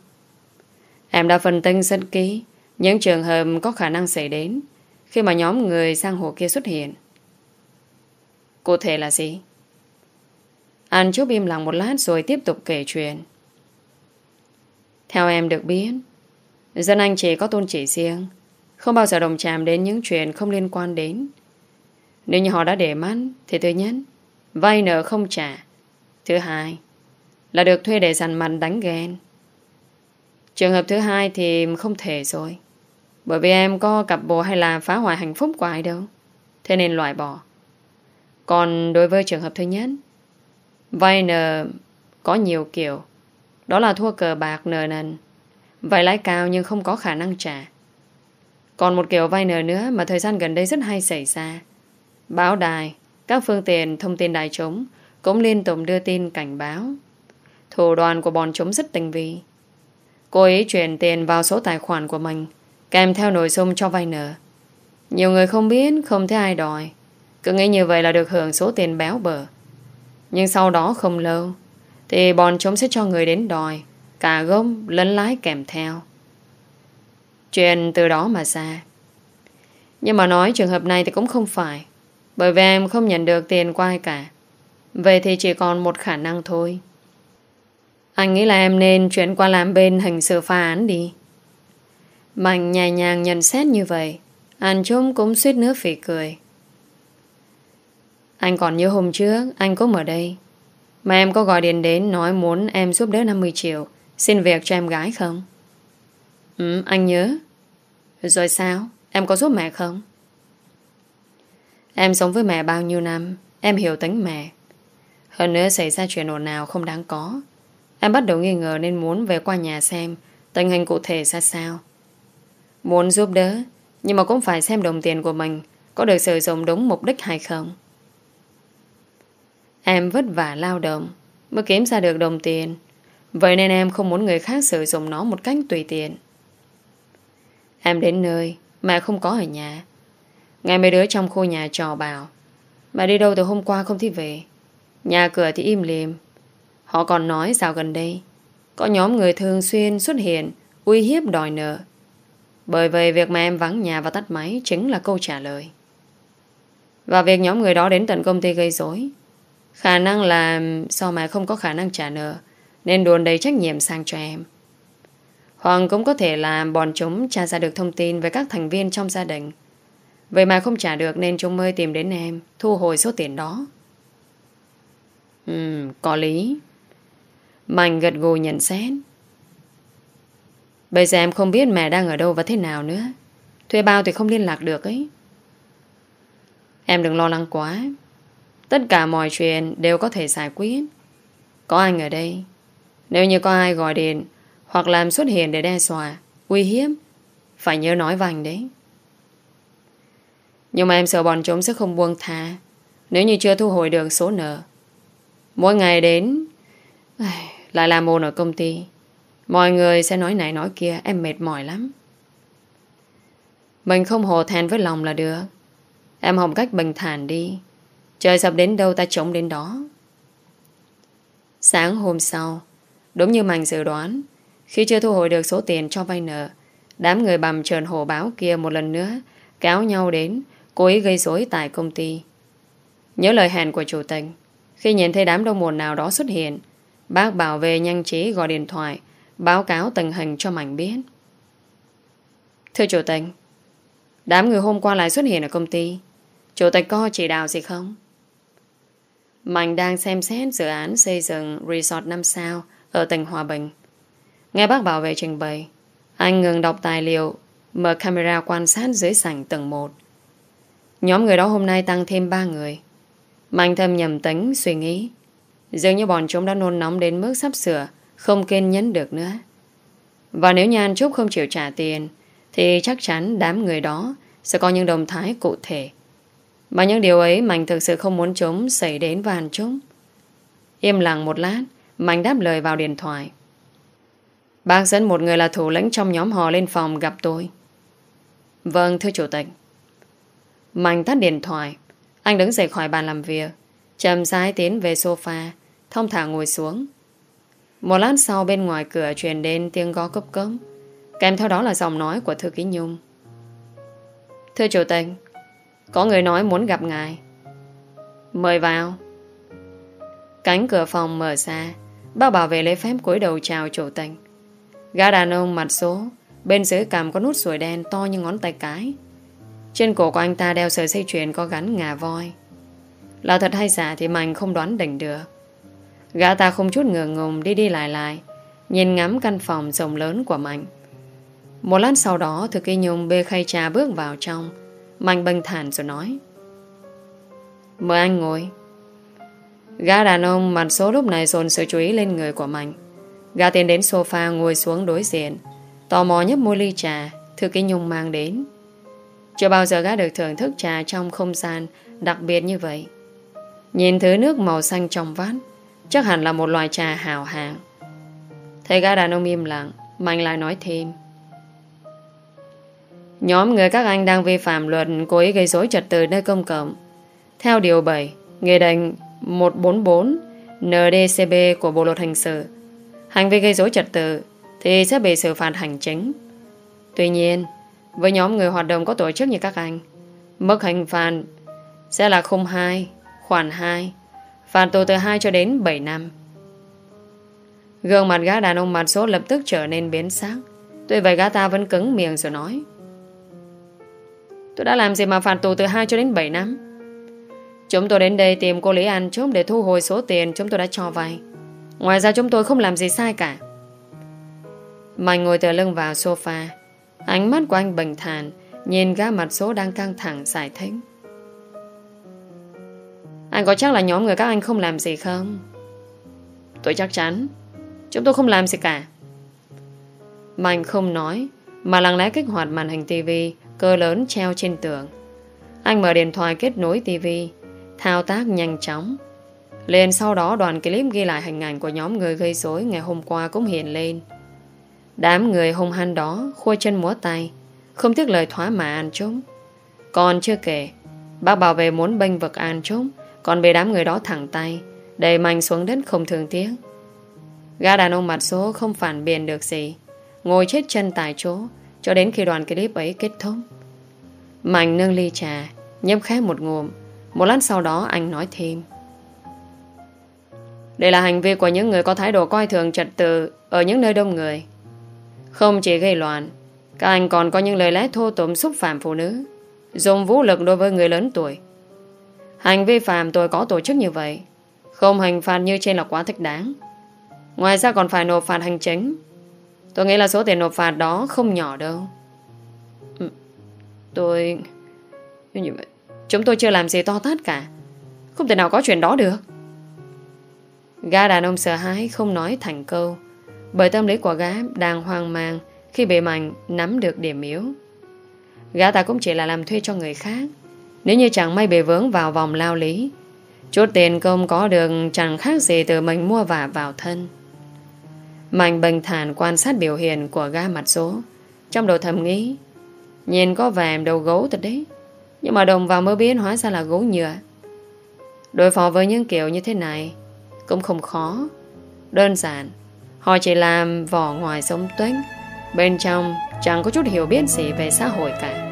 Em đã phân tinh rất kỹ. Những trường hợp có khả năng xảy đến Khi mà nhóm người sang hồ kia xuất hiện. Cụ thể là gì? Anh chú im lặng một lát rồi tiếp tục kể chuyện. Theo em được biết, Dân anh chỉ có tôn chỉ riêng. Không bao giờ đồng chạm đến những chuyện không liên quan đến. Nếu như họ đã để mắt, Thì thứ nhất, Vay nợ không trả. Thứ hai, Là được thuê để dằn mặt đánh ghen. Trường hợp thứ hai thì không thể rồi. Bởi vì em có cặp bồ hay là phá hoại hạnh phúc của ai đâu. Thế nên loại bỏ. Còn đối với trường hợp thứ nhất Vay nợ có nhiều kiểu. Đó là thua cờ bạc nợ nần. Vay lãi cao nhưng không có khả năng trả. Còn một kiểu vay nợ nữa Mà thời gian gần đây rất hay xảy ra. Báo đài, các phương tiện thông tin đại chúng cũng liên tục đưa tin cảnh báo. Thủ đoàn của bọn chúng rất tinh vi. Cô ấy chuyển tiền vào số tài khoản của mình kèm theo nội dung cho vay nợ. Nhiều người không biết, không thấy ai đòi. Cứ nghĩ như vậy là được hưởng số tiền béo bở. Nhưng sau đó không lâu thì bọn chúng sẽ cho người đến đòi cả gốc lấn lái kèm theo. Chuyện từ đó mà ra. Nhưng mà nói trường hợp này thì cũng không phải. Bởi vì em không nhận được tiền qua ai cả Vậy thì chỉ còn một khả năng thôi anh nghĩ là em nên chuyển qua làm bên hình sự phá án đi. Mạnh nhẹ nhàng nhận xét như vậy. Anh Trung cũng suýt nữa phỉ cười. Anh còn nhớ hôm trước, Anh cũng ở đây. Mà em có gọi điện đến nói muốn em giúp đỡ 50 triệu. Xin việc cho em gái không? Ừ anh nhớ. Rồi sao? Em có giúp mẹ không? Em sống với mẹ bao nhiêu năm? Em hiểu tính mẹ. Hơn nữa xảy ra chuyện ồn nào không đáng có. Em bắt đầu nghi ngờ nên muốn về qua nhà xem Tình hình cụ thể ra sao. Muốn giúp đỡ, Nhưng mà cũng phải xem đồng tiền của mình Có được sử dụng đúng mục đích hay không. Em vất vả lao động Mới kiếm ra được đồng tiền. Vậy nên em không muốn người khác sử dụng nó một cách tùy tiện. Em đến nơi Mẹ không có ở nhà. Ngày mấy đứa trong khu nhà trò bảo, mà đi đâu từ hôm qua không thấy về? Nhà cửa thì im lìm Họ còn nói dạo gần đây Có nhóm người thường xuyên xuất hiện Uy hiếp đòi nợ. Bởi vậy việc mà em vắng nhà và tắt máy Chính là câu trả lời. Và việc nhóm người đó đến tận công ty gây rối Khả năng là Sao mà không có khả năng trả nợ Nên đồn đầy trách nhiệm sang cho em. Hoàng cũng có thể là Bọn chúng tra ra được thông tin Về các thành viên trong gia đình. Vậy mà không trả được nên chúng mới tìm đến em Thu hồi số tiền đó. Ừ, có lý. Mạnh gật gù nhận xét. Bây giờ em không biết mẹ đang ở đâu và thế nào nữa. Thuê bao thì không liên lạc được ấy. Em đừng lo lắng quá. Tất cả mọi chuyện đều có thể giải quyết. Có anh ở đây. Nếu như có ai gọi điện Hoặc làm xuất hiện để đe dọa, Uy hiếp, Phải nhớ nói vành đấy. Nhưng mà em sợ bọn chúng sẽ không buông tha. Nếu như chưa thu hồi được số nợ, Mỗi ngày đến lại làm ồn ở công ty. Mọi người sẽ nói này nói kia, Em mệt mỏi lắm. Mình không hồ thẹn với lòng là được. Em học cách bình thản đi. Trời sập đến đâu ta chống đến đó. Sáng hôm sau, Đúng như Mạnh dự đoán, Khi chưa thu hồi được số tiền cho vay nợ, Đám người bầm trờn hồ báo kia một lần nữa Kéo nhau đến Cố ý gây rối tại công ty. Nhớ lời hẹn của chủ tịch, Khi nhìn thấy đám đông mồn nào đó xuất hiện Bác bảo vệ nhanh trí gọi điện thoại Báo cáo tình hình cho Mạnh biết Thưa chủ tịch Đám người hôm qua lại xuất hiện ở công ty Chủ tịch có chỉ đạo gì không? Mạnh đang xem xét dự án xây dựng resort 5 sao ở tỉnh Hòa Bình. Nghe bác bảo vệ trình bày, anh ngừng đọc tài liệu, mở camera quan sát dưới sảnh tầng 1. Nhóm người đó hôm nay tăng thêm 3 người. Mạnh thầm nhầm tính, suy nghĩ. Dường như bọn chúng đã nôn nóng đến mức sắp sửa, không kiên nhẫn được nữa. Và nếu Nhan Trúc không chịu trả tiền, thì chắc chắn đám người đó sẽ có những động thái cụ thể. Mà những điều ấy Mạnh thực sự không muốn chúng xảy đến với chúng. Im lặng một lát, Mạnh đáp lời vào điện thoại. Bác dẫn một người là thủ lĩnh trong nhóm họ lên phòng gặp tôi. Vâng, thưa chủ tịch. Mạnh tắt điện thoại. Anh đứng dậy khỏi bàn làm việc. Chầm rãi tiến về sofa, thông thả ngồi xuống. Một lát sau bên ngoài cửa truyền đến tiếng gõ cấp cớm Kèm theo đó là giọng nói của thư ký Nhung. Thưa chủ tịch, có người nói muốn gặp ngài. Mời vào. Cánh cửa phòng mở ra, bác bảo vệ lấy phép cúi đầu chào chủ tịch. Gã đàn ông mặt số, bên dưới cằm có nút sủi đen to như ngón tay cái. Trên cổ của anh ta đeo sợi dây chuyền có gắn ngà voi. Là thật hay giả thì mình không đoán định được. Gã ta không chút ngờ ngùng đi đi lại lại, nhìn ngắm căn phòng rộng lớn của Mạnh. Một lát sau đó Thư ký Nhung bê khay trà bước vào trong. Mạnh bình thản rồi nói Mời anh ngồi. Gã đàn ông mặt số lúc này dồn sự chú ý lên người của Mạnh. Gã tiến đến sofa ngồi xuống đối diện Tò mò nhấp môi ly trà. Thư ký Nhung mang đến. Chưa bao giờ gã được thưởng thức trà trong không gian Đặc biệt như vậy. Nhìn thứ nước màu xanh trong vát Chắc hẳn là một loài trà hào hạng Thấy gã đàn ông im lặng Mạnh lại nói thêm Nhóm người các anh đang vi phạm luật cố ý gây rối trật tự nơi công cộng. Theo Điều 7, Nghị định 144 NDCB của Bộ Luật Hình sự, hành vi gây rối trật tự thì sẽ bị xử phạt hành chính. Tuy nhiên, với nhóm người hoạt động có tổ chức như các anh, mức hình phạt sẽ là khung 2, khoản 2, phạt tù từ 2 cho đến 7 năm. Gương mặt gã đàn ông mặt số lập tức trở nên biến sắc. Tuy vậy gã ta vẫn cứng miệng rồi nói. Tôi đã làm gì mà phạt tù từ 2 cho đến 7 năm Chúng tôi đến đây tìm cô Lý An Trúc để thu hồi số tiền chúng tôi đã cho vay Ngoài ra chúng tôi không làm gì sai cả Mạnh ngồi tựa lưng vào sofa, Ánh mắt của anh bình thản, Nhìn gã mặt số đang căng thẳng, giải thích anh có chắc là nhóm người các anh không làm gì không? Tôi chắc chắn Chúng tôi không làm gì cả Mạnh không nói Mà lặng lẽ kích hoạt màn hình tivi cơ lớn treo trên tường. Anh mở điện thoại kết nối tivi, thao tác nhanh chóng. Lên sau đó đoàn clip ghi lại hình ảnh của nhóm người gây rối ngày hôm qua cũng hiện lên. Đám người hung hăng đó khua chân múa tay, không tiếc lời thoá mà an chúng. Còn chưa kể, bác bảo vệ muốn bênh vực an chúng, còn bị đám người đó thẳng tay, đầy mạnh xuống đất không thường tiếc. Gã đàn ông mặt số không phản biện được gì, ngồi chết chân tại chỗ, cho đến khi đoàn clip ấy kết thúc. Mạnh nâng ly trà Nhấp khẽ một ngụm. Một lát sau đó anh nói thêm. Đây là hành vi của những người có thái độ coi thường trật tự Ở những nơi đông người. Không chỉ gây loạn Các anh còn có những lời lẽ thô tổm xúc phạm phụ nữ Dùng vũ lực đối với người lớn tuổi. Hành vi phạm tôi có tổ chức như vậy Không hành phạt như trên là quá thích đáng Ngoài ra còn phải nộp phạt hành chính Tôi nghĩ là số tiền nộp phạt đó không nhỏ đâu. Ừ, tôi... Chúng tôi chưa làm gì to tát cả. Không thể nào có chuyện đó được. Gã đàn ông sợ hãi không nói thành câu. Bởi tâm lý của gã đang hoang mang khi bị Mạnh nắm được điểm yếu. Gã ta cũng chỉ là làm thuê cho người khác. Nếu như chẳng may bị vướng vào vòng lao lý, chút tiền công có được chẳng khác gì từ mình mua vả vào thân. Mạnh bình thản quan sát biểu hiện của ga mặt số. Trong đầu thầm nghĩ, nhìn có vẻ đầu gấu thật đấy. Nhưng mà đồng vào mới biến hóa ra là gấu nhựa. Đối phó với những kiểu như thế này cũng không khó. Đơn giản, họ chỉ làm vỏ ngoài sống tuếch. Bên trong chẳng có chút hiểu biết gì về xã hội cả.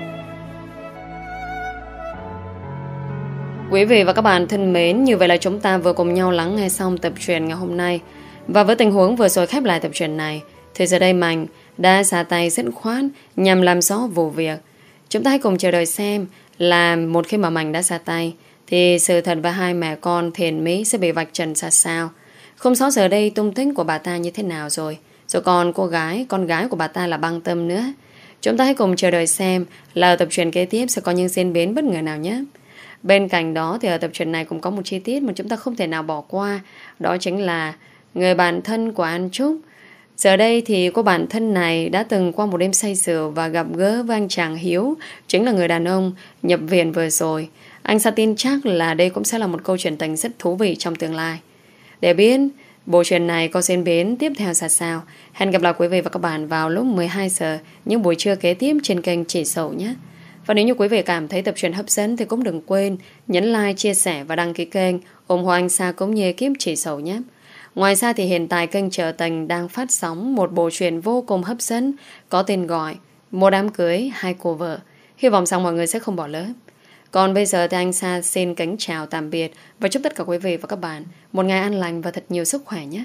Quý vị và các bạn thân mến, như vậy là chúng ta vừa cùng nhau lắng nghe xong tập truyền ngày hôm nay. Và với tình huống vừa rồi khép lại tập truyện này Thì giờ đây Mạnh đã xả tay dứt khoát Nhằm làm rõ vụ việc. Chúng ta hãy cùng chờ đợi xem Là một khi mà Mạnh đã xả tay Thì sự thật và hai mẹ con thiền mỹ Sẽ bị vạch trần ra sao? Không rõ giờ đây tung tích của bà ta như thế nào rồi? Rồi còn cô gái Con gái của bà ta là băng tâm nữa. Chúng ta hãy cùng chờ đợi xem Là tập truyện kế tiếp sẽ có những diễn biến bất ngờ nào nhé. Bên cạnh đó thì ở tập truyện này cũng có một chi tiết mà chúng ta không thể nào bỏ qua. Đó chính là người bạn thân của An Trúc. Giờ đây thì cô bạn thân này đã từng qua một đêm say rượu và gặp gỡ với anh chàng Hiếu, chính là người đàn ông nhập viện vừa rồi. Anh satin chắc là đây cũng sẽ là một câu chuyện tình rất thú vị trong tương lai. Để biết bộ truyện này có diễn biến tiếp theo ra sao, hẹn gặp lại quý vị và các bạn vào lúc 12 giờ những buổi trưa kế tiếp trên kênh Chỉ Sầu nhé. Và nếu như quý vị cảm thấy tập truyện hấp dẫn thì cũng đừng quên nhấn like, chia sẻ và đăng ký kênh ủng hộ anh Sa cũng như kiếm chỉ sầu nhé. Ngoài ra thì hiện tại kênh Trở Tình đang phát sóng một bộ truyện vô cùng hấp dẫn có tên gọi Một đám cưới, hai cô vợ. Hy vọng rằng mọi người sẽ không bỏ lỡ. Còn bây giờ thì anh Sa xin kính chào tạm biệt và chúc tất cả quý vị và các bạn một ngày an lành và thật nhiều sức khỏe nhé.